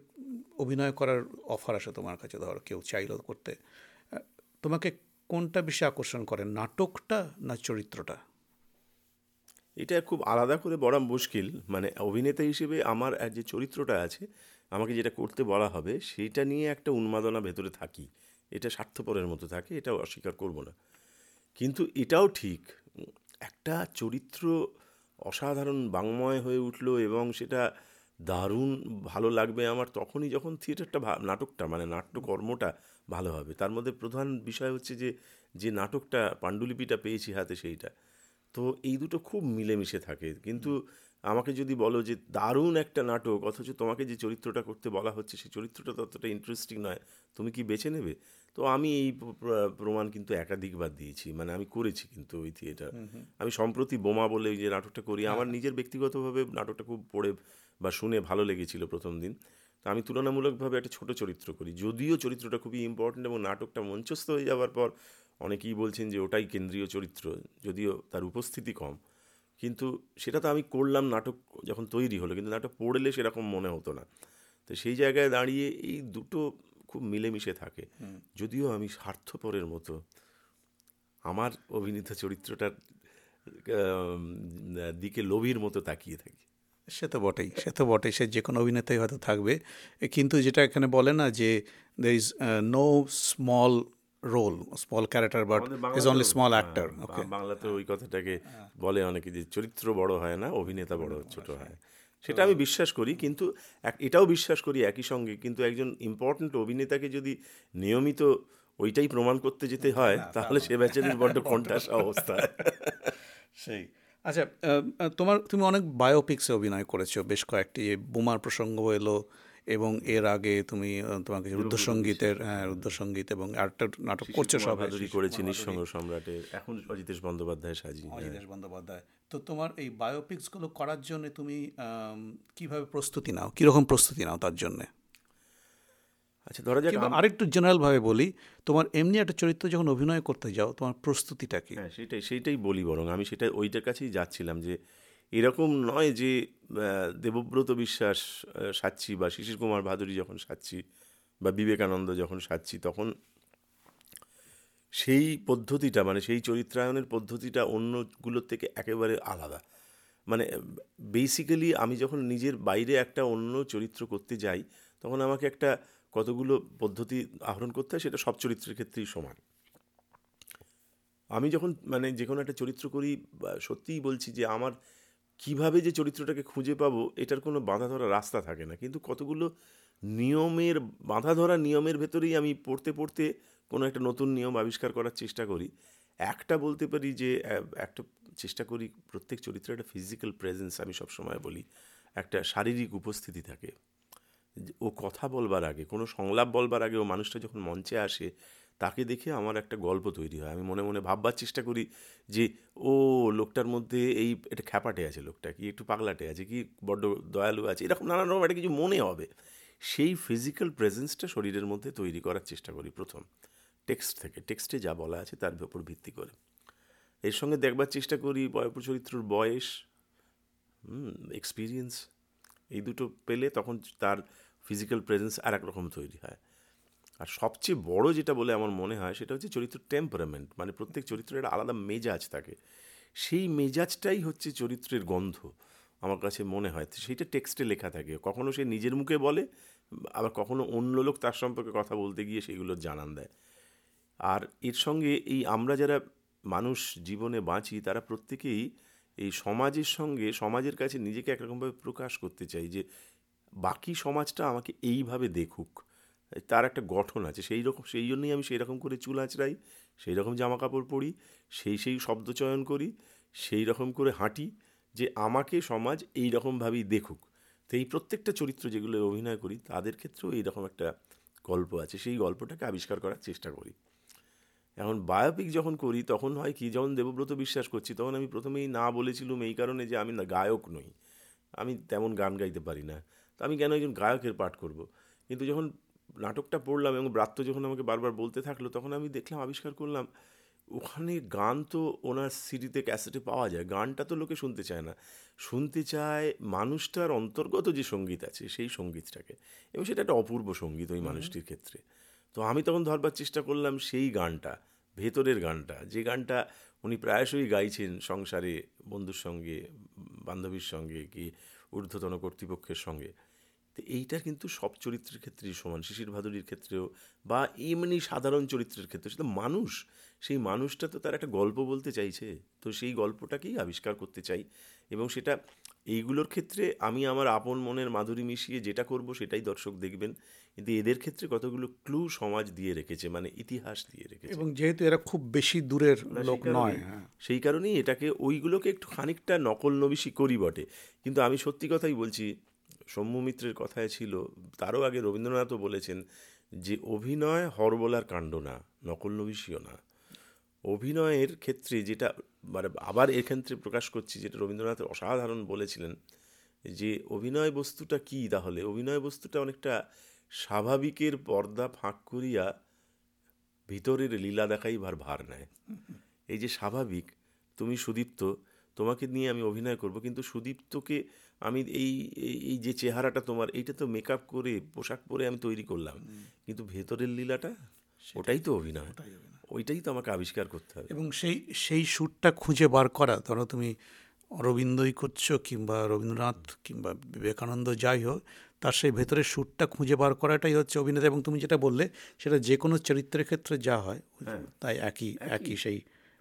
অভিনয় করার অফার আসে তোমার কাছে ধরো কেউ চাইলো করতে তোমাকে কোনটা বেশি আকর্ষণ করে নাটকটা না চরিত্রটা? এটা খুব আলাদা করে বলা মুশকিল। মানে অভিনেতা হিসেবে আমার যে চরিত্রটা আছে, আমাকে যেটা করতে বলা হবে, সেইটা নিয়ে একটা উন্মাদনা ভেতরে থাকি। এটা স্বার্থপরের মতো থাকে, এটা অস্বীকার করব না। কিন্তু এটাও ঠিক, একটা চরিত্র অসাধারণ বাংময় হয়ে উঠল এবং সেটা দারুণ ভালো লাগবে আমার, তখনই যখন থিয়েটারটা নাটকটা মানে নাট্যকর্মটা ভালো হবে। তার মধ্যে প্রধান বিষয় হচ্ছে যে যে নাটকটা পাণ্ডুলিপিটা পেয়েছি হাতে সেইটা। তো এই দুটো খুব মিলেমিশে থাকে। কিন্তু আমাকে যদি বলো যে দারুণ একটা নাটক অথচ তোমাকে যে চরিত্রটা করতে বলা হচ্ছে সেই চরিত্রটা ততটা ইন্টারেস্টিং নয়। তুমি কি বেছে নেবে? তো আমি এই প্র- প্র- প্রমাণ কিন্তু একাধিকবার দিয়েছি। মানে আমি করেছি কিন্তু ওই থিয়েটার আমি সম্প্রতি বোমা বলে ওই যে নাটকটা করি। আমার নিজের ব্যক্তিগতভাবে নাটকটা খুব পড়ে বা শুনে ভালো লেগেছিল প্রথম দিন। তো আমি তুলনামূলকভাবে একটা ছোট চরিত্র করি। যদিও চরিত্রটা খুবই ইম্পর্ট্যান্ট এবং নাটকটা মঞ্চস্থ হয়ে যাওয়ার পর অনেকেই বলছেন যে ওটাই কেন্দ্রীয় চরিত্র যদিও তার উপস্থিতি কম। কিন্তু সেটা তো আমি করলাম নাটক যখন তৈরি হলো কিন্তু নাটক পড়লে সেরকম মনে হতো না। তো সেই জায়গায় দাঁড়িয়ে এই দুটো খুব মিলেমিশে থাকে। যদিও আমি স্বার্থপরের মতো আমার অভিনীত চরিত্রটার দিকে লোভীর মতো তাকিয়ে থাকি। সে তো বটেই সে তো বটেই সে যে কোনো অভিনেতাই হয়তো থাকবে। কিন্তু যেটা এখানে বলে না যে there is no small role small character but is only small হ্যাঁ, অ্যাক্টর ওকে বাংলাতে ওই কথাটাকে বলে অনেকে যে চরিত্র বড় হয় না অভিনেতা বড় ছোট হয়। সেটা আমি বিশ্বাস করি কিন্তু এক- এটাও বিশ্বাস করি একই সঙ্গে কিন্তু একজন ইম্পর্ট্যান্ট অভিনেতাকে যদি নিয়মিত ওইটাই প্রমাণ করতে যেতে হয় তাহলে সে বেচারির বড্ড কণ্ঠাসা অবস্থা। সেই। আচ্ছা তোমার তুমি অনেক বায়োপিক্সে অভিনয় করেছ বেশ কয়েকটি। বোমার প্রসঙ্গ এলো এবং এর আগে তুমি তোমাকে রুদ্রসঙ্গীতের হ্যাঁ রুদ্রসঙ্গীত এবং আরেকটা নাটক করছ সবাই করেছি নিঃসঙ্গ সম্রাটে এখন অজিতেশ বন্দ্যোপাধ্যায় সাজি অজিতেশ বন্দ্যোপাধ্যায়। তো তোমার এই বায়োপিক্সগুলো করার জন্য তুমি কীভাবে প্রস্তুতি নাও? কীরকম প্রস্তুতি নাও তার জন্যে? আচ্ছা ধরা যাক আরেকটু জেনারেলভাবে বলি তোমার এমনি একটা চরিত্র যখন অভিনয় করতে যাও তোমার প্রস্তুতিটা কি? হ্যাঁ সেটাই সেইটাই বলি বরং। আমি সেটা ওইটার কাছেই যাচ্ছিলাম যে এরকম নয় যে দেবব্রত বিশ্বাস সাচ্ছি বা শিশির কুমার ভাদুরী যখন সাচ্ছি বা বিবেকানন্দ যখন সাচ্ছি তখন সেই পদ্ধতিটা মানে সেই চরিত্রায়নের পদ্ধতিটা অন্যগুলোর থেকে একেবারে আলাদা। মানে বেসিক্যালি আমি যখন নিজের বাইরে একটা অন্য চরিত্র করতে যাই তখন আমাকে একটা কতগুলো পদ্ধতি আহরণ করতে হয় সেটা সব চরিত্রের ক্ষেত্রেই সমান। আমি যখন মানে যে কোনো একটা চরিত্র করি সত্যিই বলছি যে আমার কীভাবে যে চরিত্রটাকে খুঁজে পাবো, এটার কোনো বাঁধা ধরা রাস্তা থাকে না। কিন্তু কতগুলো নিয়মের, বাঁধা ধরা নিয়মের ভেতরেই আমি পড়তে পড়তে কোনো একটা নতুন নিয়ম আবিষ্কার করার চেষ্টা করি। একটা বলতে পারি যে একটা চেষ্টা করি প্রত্যেক চরিত্রে একটা ফিজিক্যাল প্রেজেন্স আমি সবসময় বলি। একটা শারীরিক উপস্থিতি থাকে। ও কথা বলবার আগে, কোনো সংলাপ বলবার আগে ও মানুষটা যখন মঞ্চে আসে, তাকে দেখে আমার একটা গল্প তৈরি হয়। আমি মনে মনে ভাববার চেষ্টা করি যে, ও লোকটার মধ্যে এই এটা খ্যাপাটে আছে লোকটা কি, একটু পাগলাটে আছে কি, বড্ড দয়ালু আছে, এরকম নানান রকম একটা কিছু মনে হবে। সেই ফিজিক্যাল প্রেজেন্সটা শরীরের মধ্যে তৈরি করার চেষ্টা করি প্রথম। টেক্সট থেকে টেক্সটে যা বলা আছে তার উপর ভিত্তি করে। এর সঙ্গে দেখবার চেষ্টা করি চরিত্রর বয়স এক্সপিরিয়েন্স এই দুটো পেলে তখন তার ফিজিক্যাল প্রেজেন্স আর রকম তৈরি হয়। আর সবচেয়ে বড় যেটা বলে আমার মনে হয় সেটা হচ্ছে চরিত্র টেম্পারামেন্ট মানে প্রত্যেক চরিত্রের আলাদা মেজাজ থাকে। সেই মেজাজটাই হচ্ছে চরিত্রের গন্ধ, আমার কাছে মনে হয়। সেইটা টেক্সটে লেখা থাকে। কখনো সে নিজের মুখে বলে, আবার কখনো অন্য লোক তার সম্পর্কে কথা বলতে গিয়ে সেগুলো জানান দেয়। আর এর সঙ্গে এই আমরা যারা মানুষ জীবনে বাঁচি, তারা প্রত্যেকেই এই সমাজের সঙ্গে, সমাজের কাছে নিজেকে একরকমভাবে প্রকাশ করতে চাই যে, বাকি সমাজটা আমাকে এইভাবে দেখুক। তার একটা গঠন আছে। সেই রকম, সেই জন্যই আমি সেই রকম করে চুল আঁচড়াই, সেই রকম জামা কাপড় পরি, সেই সেই শব্দ চয়ন করি, সেই রকম করে হাঁটি যে, আমাকে সমাজ এই রকমভাবেই দেখুক। তো এই প্রত্যেকটা চরিত্র যেগুলো অভিনয় করি, তাদের ক্ষেত্রেও এইরকম একটা গল্প আছে। সেই গল্পটাকে আবিষ্কার করার চেষ্টা করি। এখন বায়োপিক যখন করি তখন হয় কি যখন দেবব্রত বিশ্বাস করছি তখন আমি প্রথমেই না বলেছিলুম এই কারণে যে আমি না গায়ক নই। আমি তেমন গান গাইতে পারি না। তো আমি কেন একজন গায়কের পাঠ করব? কিন্তু যখন নাটকটা পড়লাম এবং ব্রাত্য যখন আমাকে বারবার বলতে থাকল তখন আমি দেখলাম আবিষ্কার করলাম ওখানে গান তো ওনার সিডিতে ক্যাসেটে পাওয়া যায়। গানটা তো লোকে শুনতে চায় না। শুনতে চায় মানুষটার অন্তর্গত যে সংগীত আছে সেই সঙ্গীতটাকে। এবং সেটা একটা অপূর্ব সংগীত ওই মানুষটির ক্ষেত্রে। তো আমি তখন ধরবার চেষ্টা করলাম সেই গানটা। ভেতরের গানটা, যে গানটা উনি প্রায়শই গাইছেন সংসারে বন্ধুর সঙ্গে, বান্ধবীর সঙ্গে কি ঊর্ধ্বতন কর্তৃপক্ষের সঙ্গে, তো এইটা কিন্তু সব চরিত্রের ক্ষেত্রেই সমান। শিশির ভাদুরীর ক্ষেত্রেও বা এমনি সাধারণ চরিত্রের ক্ষেত্রে সেটা মানুষ, সেই মানুষটা তো তার একটা গল্প বলতে চাইছে, তো সেই গল্পটাকেই আবিষ্কার করতে চাই এবং সেটা, এইগুলোর ক্ষেত্রে আমি আমার আপন মনের মাধুরী মিশিয়ে যেটা করব সেটাই দর্শক দেখবেন। কিন্তু এদের ক্ষেত্রে কতগুলো ক্লু সমাজ দিয়ে রেখেছে মানে ইতিহাস দিয়ে রেখেছে। এবং যেহেতু এরা খুব বেশি দূরের লোক নয় হ্যাঁ। সেই কারণেই এটাকে ওইগুলোকে একটু খানিকটা নকল নবিশি করি বটে। কিন্তু আমি সত্যি কথাই বলছি সৌম্য মিত্রের কথায় ছিল তারও আগে রবীন্দ্রনাথও বলেছেন যে অভিনয় হরবলার কাণ্ড না নকল নবিশিও না। অভিনয়ের ক্ষেত্রে যেটা মানে আবার এর ক্ষেত্রে প্রকাশ করছি যেটা রবীন্দ্রনাথ অসাধারণ বলেছিলেন যে অভিনয় বস্তুটা কি তাহলে? অভিনয় বস্তুটা অনেকটা স্বাভাবিকের পর্দা ফাঁক করিয়া ভিতরের লীলা দেখাইবার ভার নেয়। এই যে স্বাভাবিক তুমি সুদীপ্ত তোমাকে নিয়ে আমি অভিনয় করব কিন্তু সুদীপ্তকে আমি এই এই- যে চেহারাটা তোমার এইটা তো মেকআপ করে পোশাক পরে আমি তৈরি করলাম। কিন্তু ভেতরের লীলাটা ওটাই তো অভিনয়। ওইটাই তো আমাকে আবিষ্কার করতে হবে। এবং সেই সেই সুরটা খুঁজে বার করা ধরো তুমি অরবিন্দই করছ কিংবা রবীন্দ্রনাথ কিংবা বিবেকানন্দ যাই হোক তার সেই ভেতরের সুরটা খুঁজে বার করাটাই হচ্ছে অভিনেতা। এবং তুমি যেটা বললে সেটা যে কোনো চরিত্রের ক্ষেত্রে যা হয় তাই একই একই। সেই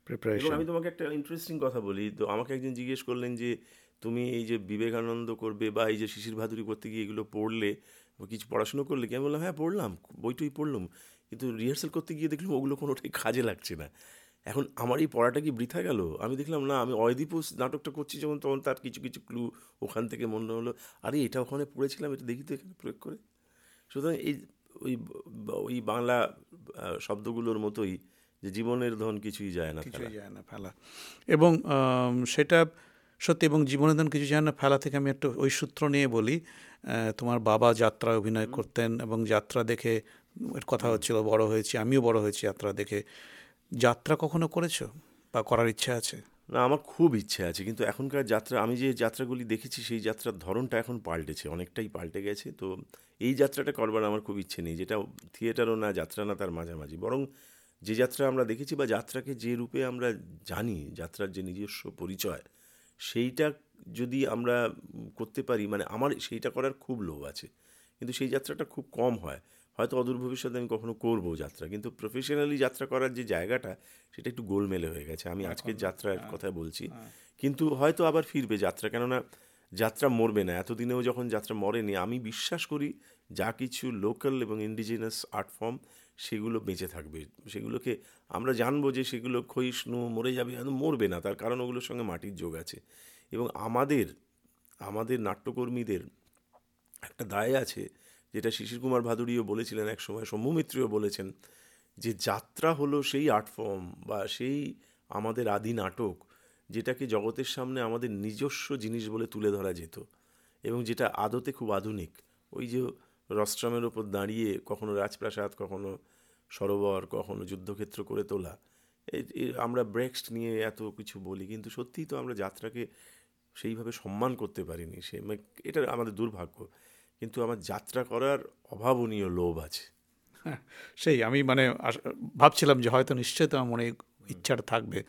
প্রিপারেশন আমি তোমাকে একটা ইন্টারেস্টিং কথা বলি। তো আমাকে একজন জিজ্ঞেস করলেন যে তুমি এই যে বিবেকানন্দ করবে বা এই যে শিশির ভাদুরী করতে গিয়ে এগুলো পড়লে বা কিছু পড়াশুনো করলে কি? আমি বললাম হ্যাঁ পড়লাম বইটই পড়লাম। কিন্তু রিহার্সাল করতে গিয়ে দেখলাম ওগুলো কোনোটাই কাজে লাগছে না। এখন আমার এই পড়াটা কি বৃথা গেল? আমি দেখলাম না আমি অয়দীপ নাটকটা করছি যখন তখন তার কিছু কিছু ক্লু ওখান থেকে মনে হলো আরে এটা ওখানে পড়েছিলাম এটা দেখি তো এখানে প্রয়োগ করে। সুতরাং এই ওই ওই বাংলা শব্দগুলোর মতোই যে জীবনের ধন কিছুই যায় না। কিছুই যায় না ফেলা। এবং সেটা সত্যি এবং জীবনের ধন কিছু যায় না ফেলা থেকে আমি একটু ওই সূত্র নিয়ে বলি। তোমার বাবা যাত্রা অভিনয় করতেন এবং যাত্রা দেখে কথা হচ্ছিল বড় হয়েছি আমিও বড় হয়েছি যাত্রা দেখে। যাত্রা কখনো করেছ? বা করার ইচ্ছা আছে? না, আমার খুব ইচ্ছে আছে, কিন্তু এখনকার যাত্রা, আমি যে যাত্রাগুলি দেখেছি, সেই যাত্রার ধরনটা এখন পাল্টেছে, অনেকটাই পাল্টে গেছে। তো এই যাত্রাটা করবার আমার খুব ইচ্ছে নেই, যেটা থিয়েটারও না, যাত্রা না, তার মাঝামাঝি। বরং যে যাত্রা আমরা দেখেছি বা যাত্রাকে যে রূপে আমরা জানি, যাত্রার যে নিজস্ব পরিচয়, সেইটা যদি আমরা করতে পারি মানে আমার সেইটা করার খুব লোভ আছে। কিন্তু সেই যাত্রাটা খুব কম হয়। হয়তো অদূর ভবিষ্যতে আমি কখনো করব যাত্রা কিন্তু প্রফেশনালি যাত্রা করার যে জায়গাটা সেটা একটু গোলমেলে হয়ে গেছে। আমি আজকের যাত্রার কথা বলছি কিন্তু হয়তো আবার ফিরবে যাত্রা কেননা যাত্রা মরবে না। এতদিনেও যখন যাত্রা মরেনি আমি বিশ্বাস করি যা কিছু লোকাল এবং ইন্ডিজিনাস আর্ট ফর্ম সেগুলো বেঁচে থাকবে। সেগুলোকে আমরা জানব যে সেগুলো ক্ষয়িষ্ণু মরে যাবে মরবে না তার কারণ ওগুলোর সঙ্গে মাটির যোগ আছে। এবং আমাদের আমাদের নাট্যকর্মীদের একটা দায় আছে যেটা শিশির কুমার ভাদুরীও বলেছিলেন এক সময় সৌম্য মিত্রীও বলেছেন যে যাত্রা হলো সেই আর্ট ফর্ম বা সেই আমাদের আদি নাটক যেটাকে জগতের সামনে আমাদের নিজস্ব জিনিস বলে তুলে ধরা যেত এবং যেটা আদতে খুব আধুনিক। ওই যে রস্ট্রামের ওপর দাঁড়িয়ে কখনো রাজপ্রাসাদ, কখনো সরোবর, কখনো যুদ্ধক্ষেত্র করে তোলা। আমরা ব্রেক্সট নিয়ে এত কিছু বলি, কিন্তু সত্যিই তো আমরা যাত্রাকে সেইভাবে সম্মান করতে পারিনি। সে মানে এটা আমাদের দুর্ভাগ্য। কিন্তু আমার যাত্রা করার অভাবনীয় লোভ আছে। হ্যাঁ, সেই আমি মানে ভাবছিলাম যে হয়তো নিশ্চয়ই তোমার মনে ইচ্ছাটা থাকবে।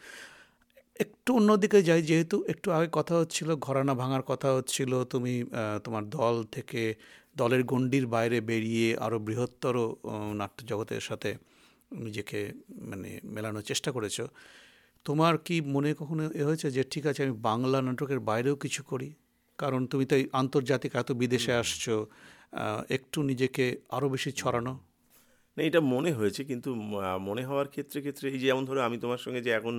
একটু অন্যদিকে যাই যেহেতু একটু আগে কথা হচ্ছিল ঘরানা ভাঙার কথা হচ্ছিল তুমি তোমার দল থেকে দলের গণ্ডির বাইরে বেরিয়ে আরও বৃহত্তর আহ, নাট্য জগতের সাথে নিজেকে মানে মেলানোর চেষ্টা করেছ। তোমার কি মনে কখনো এ হয়েছে যে ঠিক আছে আমি বাংলা নাটকের বাইরেও কিছু করি কারণ তুমি তো এই আন্তর্জাতিক এত বিদেশে আসছো একটু নিজেকে আরও বেশি ছড়ানো। না এটা মনে হয়েছে কিন্তু মনে হওয়ার ক্ষেত্রে ক্ষেত্রে এই যেমন ধরো আমি তোমার সঙ্গে যে এখন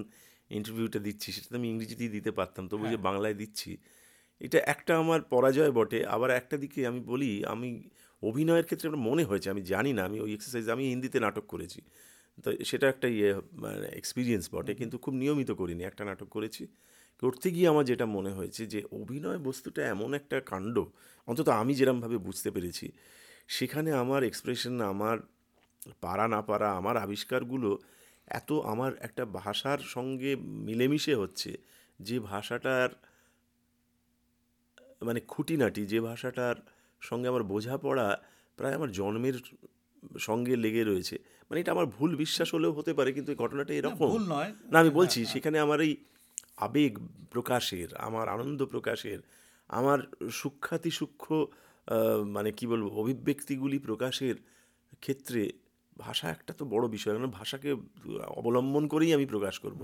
ইন্টারভিউটা দিচ্ছি সেটা তো আমি ইংরেজিতেই দিতে পারতাম তবু যে বাংলায় দিচ্ছি এটা একটা আমার পরাজয় বটে। আবার একটা দিকে আমি বলি আমি অভিনয়ের ক্ষেত্রে আমার মনে হয়েছে আমি জানি না আমি ওই এক্সারসাইজ আমি হিন্দিতে নাটক করেছি। তো সেটা একটা ইয়ে মানে এক্সপিরিয়েন্স বটে কিন্তু খুব নিয়মিত করিনি একটা নাটক করেছি। করতে গিয়ে আমার যেটা মনে হয়েছে যে অভিনয় বস্তুটা এমন একটা কাণ্ড অন্তত আমি যেরমভাবে বুঝতে পেরেছি সেখানে আমার এক্সপ্রেশন আমার পারা না পারা আমার আবিষ্কারগুলো এত আমার একটা ভাষার সঙ্গে মিলেমিশে হচ্ছে যে ভাষাটার মানে খুঁটিনাটি যে ভাষাটার সঙ্গে আমার বোঝাপড়া প্রায় আমার জন্মের সঙ্গে লেগে রয়েছে। মানে এটা আমার ভুল বিশ্বাস হলেও হতে পারে কিন্তু এই ঘটনাটা এরকম। ভুল নয়। না আমি বলছি সেখানে আমার এই আবেগ প্রকাশের আমার আনন্দ প্রকাশের আমার সূক্ষাতি সূক্ষ্ম মানে কি বলব অভিব্যক্তিগুলি প্রকাশের ক্ষেত্রে ভাষা একটা তো বড় বিষয়। কারণ ভাষাকে অবলম্বন করেই আমি প্রকাশ করব।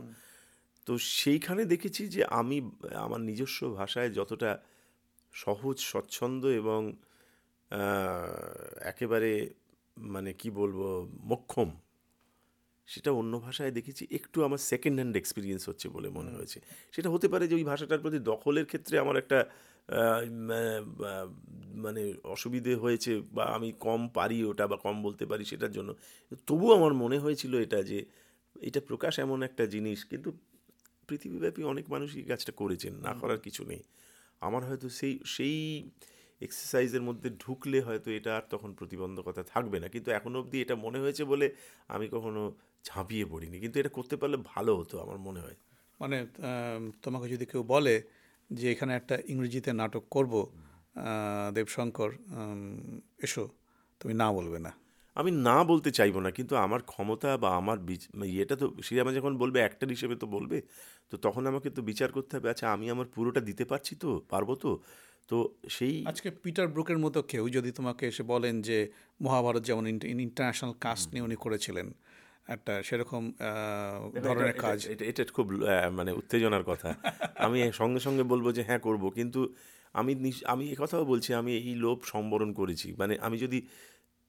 তো সেইখানে দেখেছি যে আমি আমার নিজস্ব ভাষায় যতটা সহজ স্বচ্ছন্দ এবং একেবারে মানে কি বলব মক্ষম সেটা অন্য ভাষায় দেখেছি একটু আমার সেকেন্ড হ্যান্ড এক্সপিরিয়েন্স হচ্ছে বলে মনে হয়েছে। সেটা হতে পারে যে ওই ভাষাটার প্রতি দখলের ক্ষেত্রে আমার একটা মানে অসুবিধে হয়েছে বা আমি কম পারি ওটা বা কম বলতে পারি সেটার জন্য। তবুও আমার মনে হয়েছিল এটা যে এটা প্রকাশ এমন একটা জিনিস কিন্তু পৃথিবীব্যাপী অনেক মানুষই এই কাজটা করেছেন না করার কিছু নেই। আমার হয়তো সেই সেই এক্সারসাইজের মধ্যে ঢুকলে হয়তো এটা আর তখন প্রতিবন্ধকতা থাকবে না। কিন্তু এখনও অবধি এটা মনে হয়েছে বলে আমি কখনো ঝাঁপিয়ে পড়িনি কিন্তু এটা করতে পারলে ভালো হতো আমার মনে হয়। মানে তোমাকে যদি কেউ বলে যে এখানে একটা ইংরেজিতে নাটক করব দেবশঙ্কর এসো তুমি না বলবে না। আমি না বলতে চাইব না কিন্তু আমার ক্ষমতা বা আমার মানে ইয়েটা তো সে আমার যখন বলবে অ্যাক্টর হিসেবে তো বলবে তো তখন আমাকে তো বিচার করতে হবে আচ্ছা আমি আমার পুরোটা দিতে পারছি তো পারব তো? তো সেই আজকে পিটার ব্রুকের মতো কেউ যদি তোমাকে এসে বলেন যে মহাভারত যেমন ইন্টারন্যাশনাল কাস্ট নিয়ে উনি করেছিলেন একটা সেরকম ধরনের কাজ। এটা এটা খুব মানে উত্তেজনার কথা। আমি সঙ্গে সঙ্গে বলব যে হ্যাঁ করব। কিন্তু আমি আমি এই কথাও বলছি আমি এই লোভ সম্বরণ করেছি। মানে আমি যদি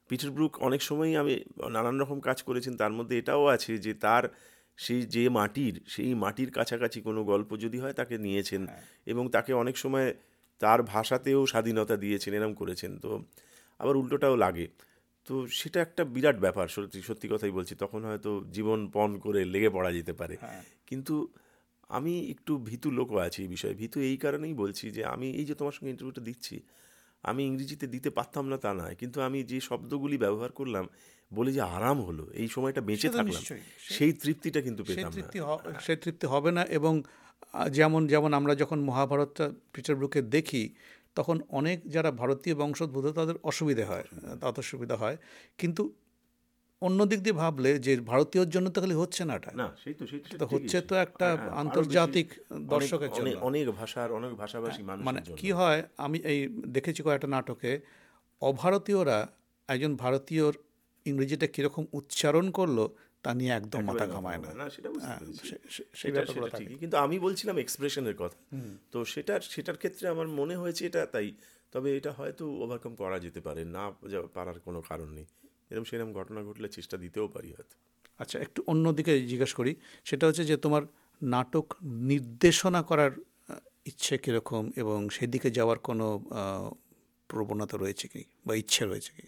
পিটার ব্রুক অনেক সময়ই আমি নানান রকম কাজ করেছেন তার মধ্যে এটাও আছে যে তার সেই যে মাটির সেই মাটির কাছাকাছি কোনো গল্প যদি হয় তাকে নিয়েছেন এবং তাকে অনেক সময় তার ভাষাতেও স্বাধীনতা দিয়েছেন এরম করেছেন। তো আবার উল্টোটাও লাগে। তো সেটা একটা বিরাট ব্যাপার সত্যি সত্যি কথাই বলছি। তখন হয়তো জীবন পণ করে লেগে পড়া যেতে পারে। কিন্তু আমি একটু ভীতু লোকও আছি এই বিষয়ে। ভীতু এই কারণেই বলছি যে আমি এই যে তোমার সঙ্গে ইন্টারভিউটা দিচ্ছি আমি ইংরেজিতে দিতে পারতাম না তা নয়। কিন্তু আমি যে শব্দগুলি ব্যবহার করলাম বলে যে আরাম হলো এই সময়টা বেঁচে থাকলাম সেই তৃপ্তিটা কিন্তু পেতাম না। তৃপ্তি সেই তৃপ্তি হবে না এবং যেমন যেমন আমরা যখন মহাভারতটা পিটার ব্রুকে দেখি তখন অনেক যারা ভারতীয় বংশোদ্ভূত তাদের অসুবিধে হয় তাদের সুবিধা হয়। কিন্তু অন্য দিক দিয়ে ভাবলে যে ভারতীয়র জন্য তো খালি হচ্ছে না এটা। না সেই তো সেই তো হচ্ছে তো একটা আন্তর্জাতিক দর্শকের জন্য। অনেক ভাষার অনেক ভাষাভাষী মানুষ মানে কি হয় আমি এই দেখেছি কয়েকটা নাটকে অভারতীয়রা একজন ভারতীয়র ইংরেজিটা কীরকম উচ্চারণ করল তা নিয়ে একদম মাথা ঘামায় না। না সেটা থাকে। ঠিকই। কিন্তু আমি বলছিলাম এক্সপ্রেশনের কথা। তো সেটার সেটার ক্ষেত্রে আমার মনে হয়েছে এটা তাই। তবে এটা হয়তো ওভারকাম করা যেতে পারে না পারার কোনো কারণ নেই। এরকম সেরকম ঘটনা ঘটলে চেষ্টা দিতেও পারি হয়তো। আচ্ছা একটু অন্যদিকে জিজ্ঞেস করি। সেটা হচ্ছে যে তোমার নাটক নির্দেশনা করার ইচ্ছে কীরকম এবং সেদিকে যাওয়ার কোনো প্রবণতা রয়েছে কি? বা ইচ্ছে রয়েছে কি?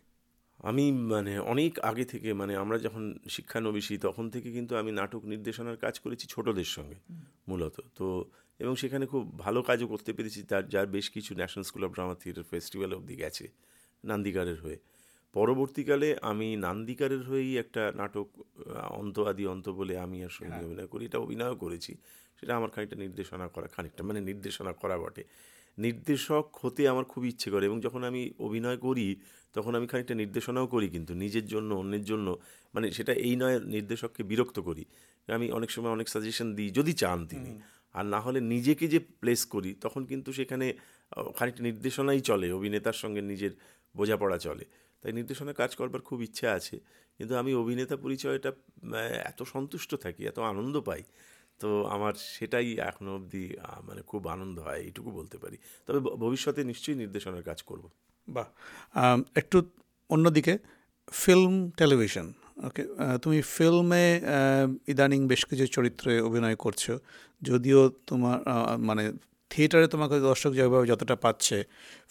আমি মানে অনেক আগে থেকে মানে আমরা যখন শিক্ষানবিশী তখন থেকে কিন্তু আমি নাটক নির্দেশনার কাজ করেছি ছোটদের সঙ্গে মূলত। তো এবং সেখানে খুব ভালো কাজও করতে পেরেছি তার যার বেশ কিছু National School of Drama theatre festival অবধি গেছে নান্দিকারের হয়ে। পরবর্তীকালে আমি নান্দিকারের হয়েই একটা নাটক অন্ত আদি অন্ত বলে আমি আর সঙ্গে অভিনয় করি এটা অভিনয়ও করেছি সেটা আমার খানিকটা নির্দেশনা করা খানিকটা মানে নির্দেশনা করা বটে। নির্দেশক হতে আমার খুব ইচ্ছে করে এবং যখন আমি অভিনয় করি তখন আমি খানিকটা নির্দেশনাও করি কিন্তু নিজের জন্য অন্যের জন্য। মানে সেটা এই নয় নির্দেশককে বিরক্ত করি। আমি অনেক সময় অনেক সাজেশন দিই যদি চান তিনি। আর না হলে নিজেকে যে প্লেস করি তখন কিন্তু সেখানে খানিকটা নির্দেশনাই চলে অভিনেতার সঙ্গে নিজের বোঝাপড়া চলে। তাই নির্দেশনা কাজ করবার খুব ইচ্ছা আছে। কিন্তু আমি অভিনেতা পরিচয়টা এত সন্তুষ্ট থাকি এত আনন্দ পাই তো আমার সেটাই এখনও অবধি মানে খুব আনন্দ হয়, এইটুকু বলতে পারি। তবে ভবিষ্যতে নিশ্চয়ই নির্দেশনার কাজ করব। বাহ! একটু অন্যদিকে, ফিল্ম টেলিভিশন, ওকে? তুমি ফিল্মে ইদানিং বেশ কিছু চরিত্রে অভিনয় করছ। যদিও তোমার মানে থিয়েটারে তোমাকে দর্শক যেভাবে যতটা পাচ্ছে,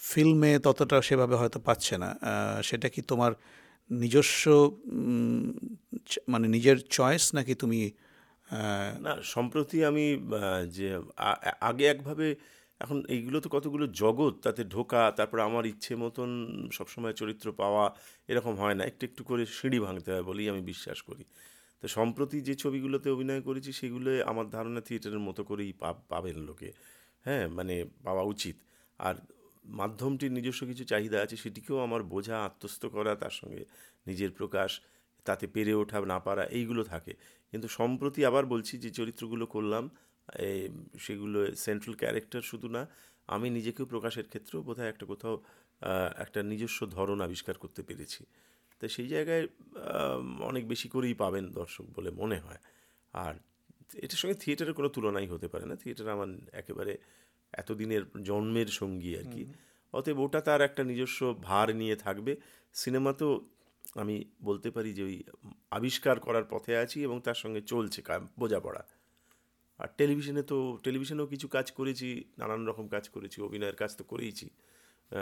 ফিল্মে ততটা সেভাবে হয়তো পাচ্ছে না। সেটা কি তোমার নিজস্ব মানে নিজের চয়েস নাকি তুমি না, সম্প্রতি আমি যে আগে একভাবে, এখন এইগুলো তো কতগুলো জগৎ, তাতে ঢোকা, তারপর আমার ইচ্ছে মতন সবসময় চরিত্র পাওয়া এরকম হয় না। একটু একটু করে সিঁড়ি ভাঙতে হয় বলেই আমি বিশ্বাস করি। তো সম্প্রতি যে ছবিগুলোতে অভিনয় করেছি, সেগুলো আমার ধারণা থিয়েটারের মতো করেই পাবেন লোকে। হ্যাঁ মানে পাওয়া উচিত। আর মাধ্যমটির নিজস্ব কিছু চাহিদা আছে, সেটিকেও আমার বোঝা, আত্মস্থ করা, তার সঙ্গে নিজের প্রকাশ, তাতে পেরে ওঠা না পারা, এইগুলো থাকে। কিন্তু সম্প্রতি আবার বলছি যে চরিত্রগুলো করলাম সেগুলো সেন্ট্রাল ক্যারেক্টার শুধু না আমি নিজেকেও প্রকাশের ক্ষেত্রেও বোধহয় একটা কোথাও একটা নিজস্ব ধরন আবিষ্কার করতে পেরেছি। তো সেই জায়গায় অনেক বেশি করেই পাবেন দর্শক বলে মনে হয়। আর এটার সঙ্গে থিয়েটারের কোনো তুলনাই হতে পারে না। থিয়েটার আমার একেবারে এতদিনের জন্মের সঙ্গী আর কি। অতএব ওটা তার একটা নিজস্ব ভার নিয়ে থাকবে। সিনেমাতেও আমি বলতে পারি যে ওই আবিষ্কার করার পথে আছি এবং তার সঙ্গে চলছে বোঝাপড়া। আর টেলিভিশনে তো টেলিভিশনেও কিছু কাজ করেছি নানান রকম কাজ করেছি অভিনয়ের কাজ তো করেইছি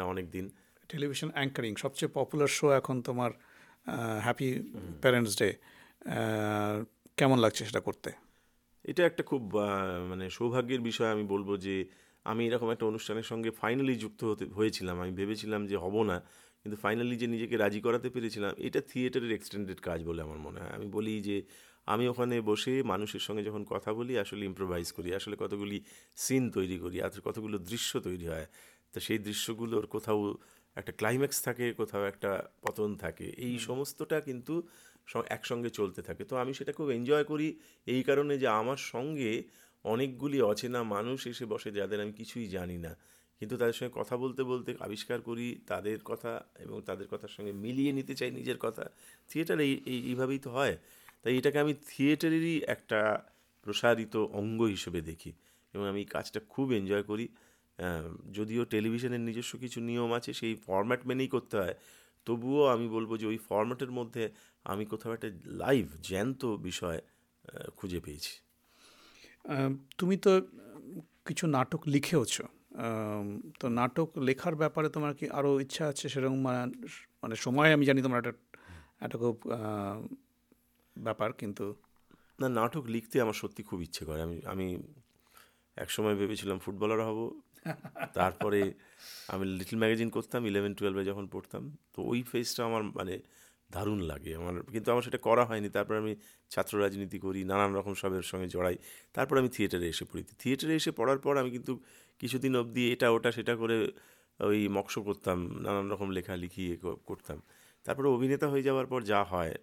অনেক দিন টেলিভিশন অ্যাঙ্কারিং সবচেয়ে পপুলার শো এখন তোমার হ্যাপি প্যারেন্টস ডে কেমন লাগছে সেটা করতে? এটা একটা খুব মানে সৌভাগ্যের বিষয় আমি বলব যে আমি এরকম একটা অনুষ্ঠানের সঙ্গে ফাইনালি যুক্ত হতে হয়েছিলাম। আমি ভেবেছিলাম যে হব না। কিন্তু ফাইনালি যে নিজেকে রাজি করাতে পেরেছিলাম এটা থিয়েটারের এক্সটেন্ডেড কাজ বলে আমার মনে হয়। আমি বলি যে আমি ওখানে বসে মানুষের সঙ্গে যখন কথা বলি আসলে ইম্প্রোভাইজ করি আসলে কতগুলি সিন তৈরি করি আর কতগুলো দৃশ্য তৈরি হয় তো সেই দৃশ্যগুলোর কোথাও একটা ক্লাইম্যাক্স থাকে কোথাও একটা পতন থাকে এই সমস্তটা কিন্তু একসঙ্গে চলতে থাকে। তো আমি সেটা খুব এনজয় করি এই কারণে যে আমার সঙ্গে অনেকগুলি অচেনা মানুষ এসে বসে যাদের আমি কিছুই জানি না। কিন্তু তাদের সঙ্গে কথা বলতে বলতে, আবিষ্কার করি তাদের কথা এবং তাদের কথার সঙ্গে মিলিয়ে নিতে চাই নিজের কথা। থিয়েটার এই, এই- এইভাবেই তো হয়। তাই এটাকে আমি থিয়েটারেরই একটা প্রসারিত অঙ্গ হিসেবে দেখি এবং আমি কাজটা খুব এনজয় করি। যদিও টেলিভিশনের নিজস্ব কিছু নিয়ম আছে, সেই ফর্ম্যাট মেনেই করতে হয়। তবুও আমি বলব যে ওই ফরম্যাটের মধ্যে আমি কোথাও একটা লাইভ জ্যান্ত বিষয় খুঁজে পেয়েছি। তুমি তো কিছু নাটক লিখেওছো। তো নাটক লেখার ব্যাপারে তোমার কি আরও ইচ্ছা আছে? সেরকম মানে- সময় আমি জানি তোমার একটা একটা খুব ব্যাপার কিন্তু না নাটক লিখতে আমার সত্যি খুব ইচ্ছে করে। আমি আমি একসময় ভেবেছিলাম ফুটবলার হব। তারপরে আমি লিটল ম্যাগাজিন করতাম ইলেভেন টুয়েলভে যখন পড়তাম। তো ওই ফেজটা আমার মানে দারুণ লাগে। আমার কিন্তু আমার সেটা করা হয়নি। তারপর আমি ছাত্র রাজনীতি করি নানান রকম সবের সঙ্গে জড়াই। তারপর আমি থিয়েটারে এসে পড়ি। থিয়েটারে এসে পড়ার পর আমি কিন্তু কিছুদিন অবধি এটা ওটা সেটা করে ওই মক্স করতাম নানান রকম লেখালেখি করতাম। তারপরে অভিনেতা হয়ে যাওয়ার পর যা হয়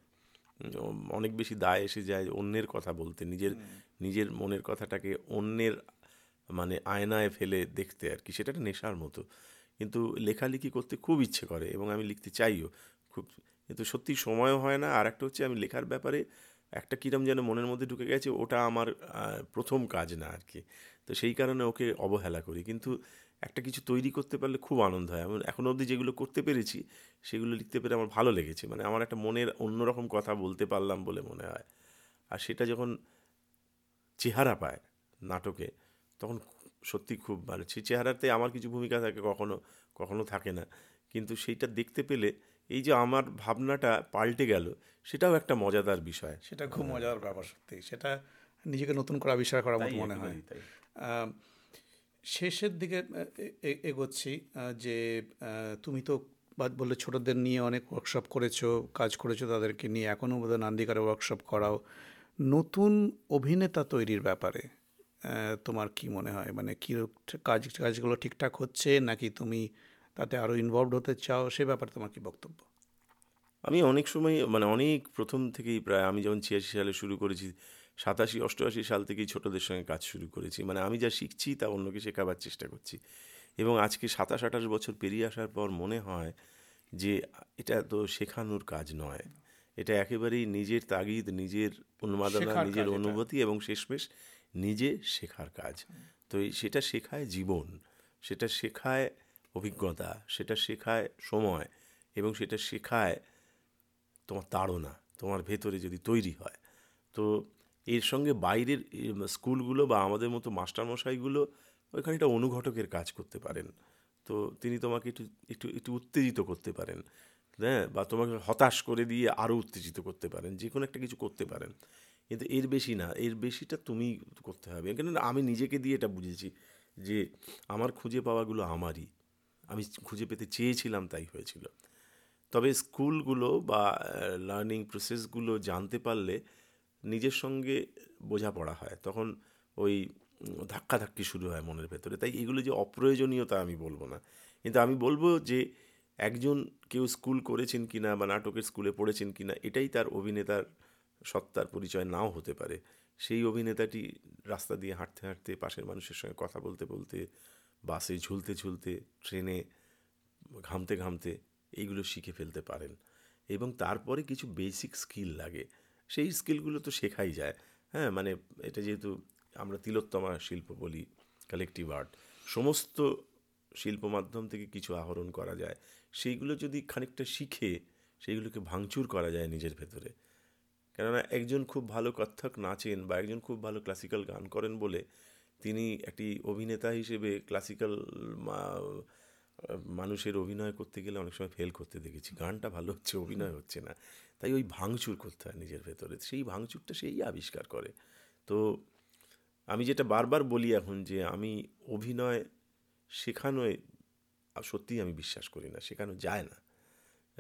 অনেক বেশি দায় এসে যায় অন্যের কথা বলতে। নিজের নিজের মনের কথাটাকে অন্যের মানে আয়নায় ফেলে দেখতে আর কি। সেটা একটা নেশার মতো। কিন্তু লেখালেখি করতে খুব ইচ্ছে করে এবং আমি লিখতে চাইও। খুব কিন্তু সত্যি সময়ও হয় না। আর একটা হচ্ছে আমি লেখার ব্যাপারে একটা কিরম যেন মনের মধ্যে ঢুকে গেছে, ওটা আমার প্রথম কাজ না আর কি তো সেই কারণে ওকে অবহেলা করি। কিন্তু একটা কিছু তৈরি করতে পারলে খুব আনন্দ হয়। আমি এখনও অবধি যেগুলো করতে পেরেছি, সেগুলো লিখতে পেরে আমার ভালো লেগেছে। মানে আমার একটা মনের অন্যরকম কথা বলতে পারলাম বলে মনে হয়। আর সেটা যখন চেহারা পায় নাটকে, তখন সত্যি খুব ভালো। সেই চেহারাতে আমার কিছু ভূমিকা থাকে কখনো কখনো থাকে না। কিন্তু সেইটা দেখতে পেলে এই যে আমার ভাবনাটা পাল্টে গেল সেটাও একটা মজাদার বিষয়। সেটা খুব মজার ব্যাপার সত্যি। সেটা নিজেকে নতুন করে আবিষ্কার করার মতো মনে হয়। শেষের দিকে এগোচ্ছি যে তুমি তো বা- বললে ছোটদের নিয়ে অনেক ওয়ার্কশপ করেছ কাজ করেছ তাদেরকে নিয়ে। এখনও বোধহয় নান্দিকারে ওয়ার্কশপ করাও। নতুন অভিনেতা তৈরির ব্যাপারে তোমার কি মনে হয়? মানে কি কাজ কাজগুলো ঠিকঠাক হচ্ছে নাকি তুমি তাতে আরও ইনভলভ হতে চাও সে ব্যাপারে তোমার কি বক্তব্য? আমি অনেক সময় মানে অনেক প্রথম থেকেই প্রায় আমি যখন ছিয়াশি সালে শুরু করেছি সাতাশি অষ্টআশি সাল থেকেই ছোটদের সঙ্গে কাজ শুরু করেছি। মানে আমি যা শিখছি তা অন্যকে শেখাবার চেষ্টা করছি। এবং আজকে সাতাশ আঠাশ বছর পেরিয়ে আসার পর মনে হয় যে এটা তো শেখানোর কাজ নয়। এটা একেবারেই নিজের তাগিদ নিজের উন্মাদনা নিজের অনুভূতি এবং শেষমেশ নিজে শেখার কাজ। তো সেটা শেখায় জীবন সেটা শেখায় অভিজ্ঞতা, সেটা শেখায় সময় এবং সেটা শেখায় তোমার তাড়না, তোমার ভেতরে যদি তৈরি হয়। তো এর সঙ্গে বাইরের স্কুলগুলো বা আমাদের মতো মাস্টারমশাইগুলো ওইখানে একটা অনুঘটকের কাজ করতে পারেন। তো তিনি তোমাকে একটু একটু একটু উত্তেজিত করতে পারেন। হ্যাঁ বা তোমাকে হতাশ করে দিয়ে আরও উত্তেজিত করতে পারেন যে কোনো একটা কিছু করতে পারেন। কিন্তু এর বেশি না, এর বেশিটা তুমি করতে হবে। কেন আমি নিজেকে দিয়ে এটা বুঝেছি যে আমার খুঁজে পাওয়াগুলো আমারই। আমি খুঁজে পেতে চেয়েছিলাম তাই হয়েছিল। তবে স্কুলগুলো বা লার্নিং প্রসেসগুলো জানতে পারলে নিজের সঙ্গে বোঝাপড়া হয়। তখন ওই ধাক্কাধাক্কি শুরু হয় মনের ভেতরে। তাই এগুলো যে অপ্রয়োজনীয়তা আমি বলব না। কিন্তু আমি বলব যে, একজন কেউ স্কুল করেছেন কি না বা নাটকের স্কুলে পড়েছেন কি না এটাই তার অভিনেতার সত্তার পরিচয় নাও হতে পারে। সেই অভিনেতাটি রাস্তা দিয়ে হাঁটতে হাঁটতে পাশের মানুষের সঙ্গে কথা বলতে বলতে বাসে ঝুলতে ঝুলতে, ট্রেনে ঘামতে ঘামতে এইগুলো শিখে ফেলতে পারেন। এবং তারপরে কিছু বেসিক স্কিল লাগে। সেই স্কিলগুলো তো শেখাই যায়। হ্যাঁ মানে এটা যেহেতু আমরা তিলোত্তমা শিল্প বলি কালেকটিভ আর্ট সমস্ত শিল্প মাধ্যম থেকে কিছু আহরণ করা যায়। সেইগুলো যদি খানিকটা শিখে, সেইগুলোকে ভাঙচুর করা যায় নিজের ভেতরে। কেননা একজন খুব ভালো কত্থক নাচেন বা একজন খুব ভালো ক্লাসিক্যাল গান করেন বলে তিনি একটি অভিনেতা হিসেবে ক্লাসিক্যাল মানুষের অভিনয় করতে গেলে অনেক সময় ফেল করতে দেখেছি। গানটা ভালো হচ্ছে, অভিনয় হচ্ছে না। তাই ওই ভাঙচুর করতে হয় নিজের ভেতরে। সেই ভাঙচুরটা সেই আবিষ্কার করে। তো আমি যেটা বারবার বলি এখন যে আমি অভিনয় শেখানোয় সত্যিই আমি বিশ্বাস করি না, শেখানো যায় না।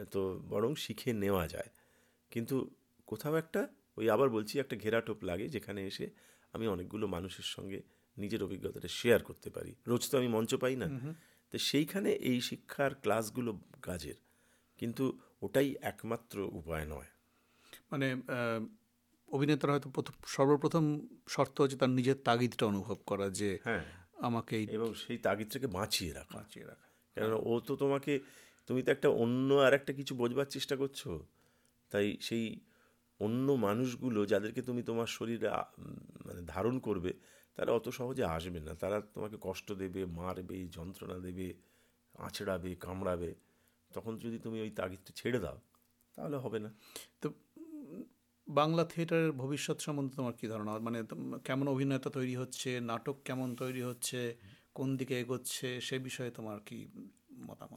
তো বরং শিখে নেওয়া যায়। কিন্তু কোথাও একটা ওই আবার বলছি একটা ঘেরাটোপ লাগে যেখানে এসে আমি অনেকগুলো মানুষের সঙ্গে নিজের অভিজ্ঞতাটা শেয়ার করতে পারি। রোজ তো আমি মঞ্চ পাই না। তো সেইখানে এই শিক্ষার ক্লাসগুলো কাজের। কিন্তু ওটাই একমাত্র উপায় নয়। মানে অভিনেতার হয়তো প্রথম সর্বপ্রথম শর্ত হচ্ছে তার নিজের তাগিদটা অনুভব করা যে হ্যাঁ। আমাকে এবং সেই তাগিদটাকে বাঁচিয়ে রাখা। বাঁচিয়ে রাখা। কেননা ও তো তোমাকে তুমি তো একটা অন্য আর একটা কিছু বোঝবার চেষ্টা করছ। তাই সেই অন্য মানুষগুলো যাদেরকে তুমি তোমার শরীরে মানে ধারণ করবে তারা অত সহজে আসবে না। তারা তোমাকে কষ্ট দেবে, মারবে, যন্ত্রণা দেবে, আঁচড়াবে, কামড়াবে। তখন যদি তুমি ওই তাগিদটা ছেড়ে দাও, তাহলে হবে না। তো বাংলা থিয়েটারের ভবিষ্যৎ সম্বন্ধে তোমার কী ধারণা? মানে কেমন অভিনেতা তৈরি হচ্ছে? নাটক কেমন তৈরি হচ্ছে? কোন দিকে এগোচ্ছে? সে বিষয়ে তোমার কি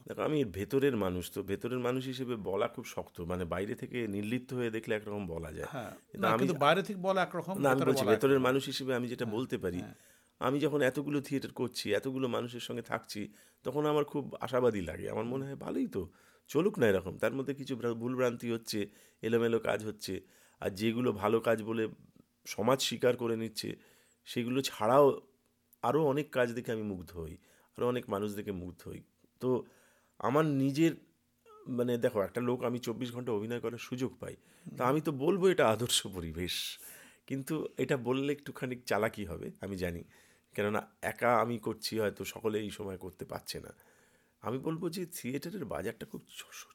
দেখো আমি ভেতরের মানুষ তো ভেতরের মানুষ হিসেবে বলা খুব শক্ত। মানে বাইরে থেকে নির্লিপ্ত হয়ে দেখলে একরকম বলা যায়। হ্যাঁ না আমি বাইরে থেকে বলা একরকম না আমি বলছি ভেতরের মানুষ হিসেবে আমি যেটা বলতে পারি আমি যখন এতগুলো থিয়েটার করছি এতগুলো মানুষের সঙ্গে থাকছি তখন আমার খুব আশাবাদী লাগে। আমার মনে হয় ভালোই তো চলুক না এরকম। তার মধ্যে কিছু ভুলভ্রান্তি হচ্ছে এলোমেলো কাজ হচ্ছে আর যেগুলো ভালো কাজ বলে সমাজ স্বীকার করে নিচ্ছে সেগুলো ছাড়াও আরও অনেক কাজ দেখে আমি মুগ্ধ হই আরও অনেক মানুষ দেখে মুগ্ধ হই। তো আমার নিজের মানে দেখো একটা লোক আমি চব্বিশ ঘণ্টা অভিনয় করার সুযোগ পাই তা আমি তো বলব এটা আদর্শ পরিবেশ। কিন্তু এটা বললে একটুখানি চালাকি হবে আমি জানি। কেননা একা আমি করছি হয়তো সকলে এই সময় করতে পারছে না। আমি বলব যে থিয়েটারের বাজারটা খুব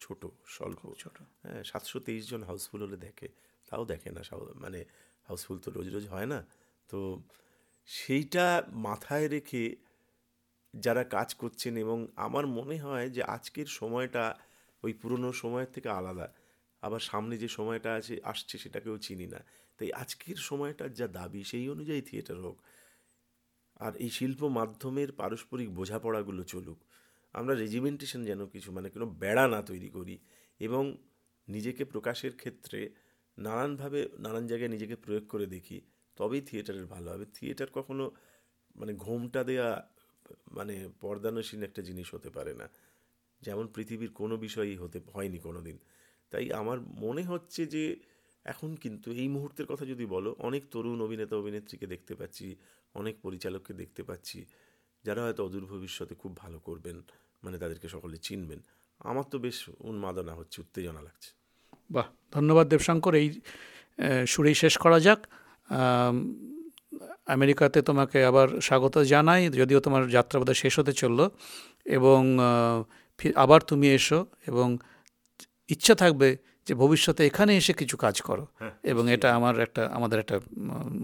ছোট স্বল্প। ছোট। হ্যাঁ সাতশো তেইশ জন হাউসফুল হলে দেখে তাও দেখে না মানে হাউসফুল তো রোজ রোজ হয় না। তো সেইটা মাথায় রেখে যারা কাজ করছেন এবং আমার মনে হয় যে আজকের সময়টা ওই পুরনো সময়ের থেকে আলাদা। আবার সামনে যে সময়টা আছে, আসছে সেটাকেও চিনি না। তাই আজকের সময়টার যা দাবি, সেই অনুযায়ী থিয়েটার হোক। আর এই শিল্প মাধ্যমের পারস্পরিক বোঝাপড়াগুলো চলুক। আমরা রেজিমেন্টেশন যেন কিছু মানে কোনো বেড়া না তৈরি করি এবং নিজেকে প্রকাশের ক্ষেত্রে নানানভাবে, নানান জায়গায় নিজেকে প্রয়োগ করে দেখি, তবেই থিয়েটারের ভালো হবে। থিয়েটার কখনো মানে ঘোমটা দেয়া মানে পর্দানসীন একটা জিনিস হতে পারে না। যেমন পৃথিবীর কোনো বিষয়ই হতে, হয়নি কোনো দিন তাই আমার মনে হচ্ছে যে এখন কিন্তু এই মুহূর্তের কথা যদি বলো, অনেক তরুণ অভিনেতা, অভিনেত্রীকে দেখতে পাচ্ছি, অনেক পরিচালককে দেখতে পাচ্ছি, যারা হয়তো অদূর ভবিষ্যতে খুব ভালো করবেন মানে তাদেরকে সকলে চিনবেন। আমার তো বেশ উন্মাদনা হচ্ছে, উত্তেজনা লাগছে। বাহ, ধন্যবাদ দেবশঙ্কর। এই সুরেই শেষ করা যাক। আমেরিকাতে তোমাকে আবার স্বাগত জানাই যদিও তোমার যাত্রা বোধহয় শেষ হতে চলল। এবং আবার তুমি এসো এবং ইচ্ছা থাকবে যে ভবিষ্যতে এখানে এসে কিছু কাজ করো। এবং এটা আমার একটা আমাদের একটা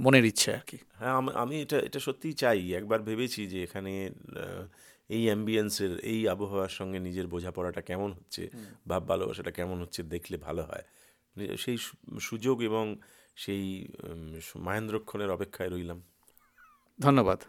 মনের ইচ্ছে আর কি। হ্যাঁ আমি এটা এটা সত্যিই চাই। একবার ভেবেছি যে এখানে এই অ্যাম্বিয়েন্সের এই আবহাওয়ার সঙ্গে নিজের বোঝাপড়াটা কেমন হচ্ছে ভাব ভালোবাসাটা কেমন হচ্ছে দেখলে ভালো হয়। সেই সুযোগ এবং সেই মহেন্দ্রক্ষণের অপেক্ষায় রইলাম। ধন্যবাদ।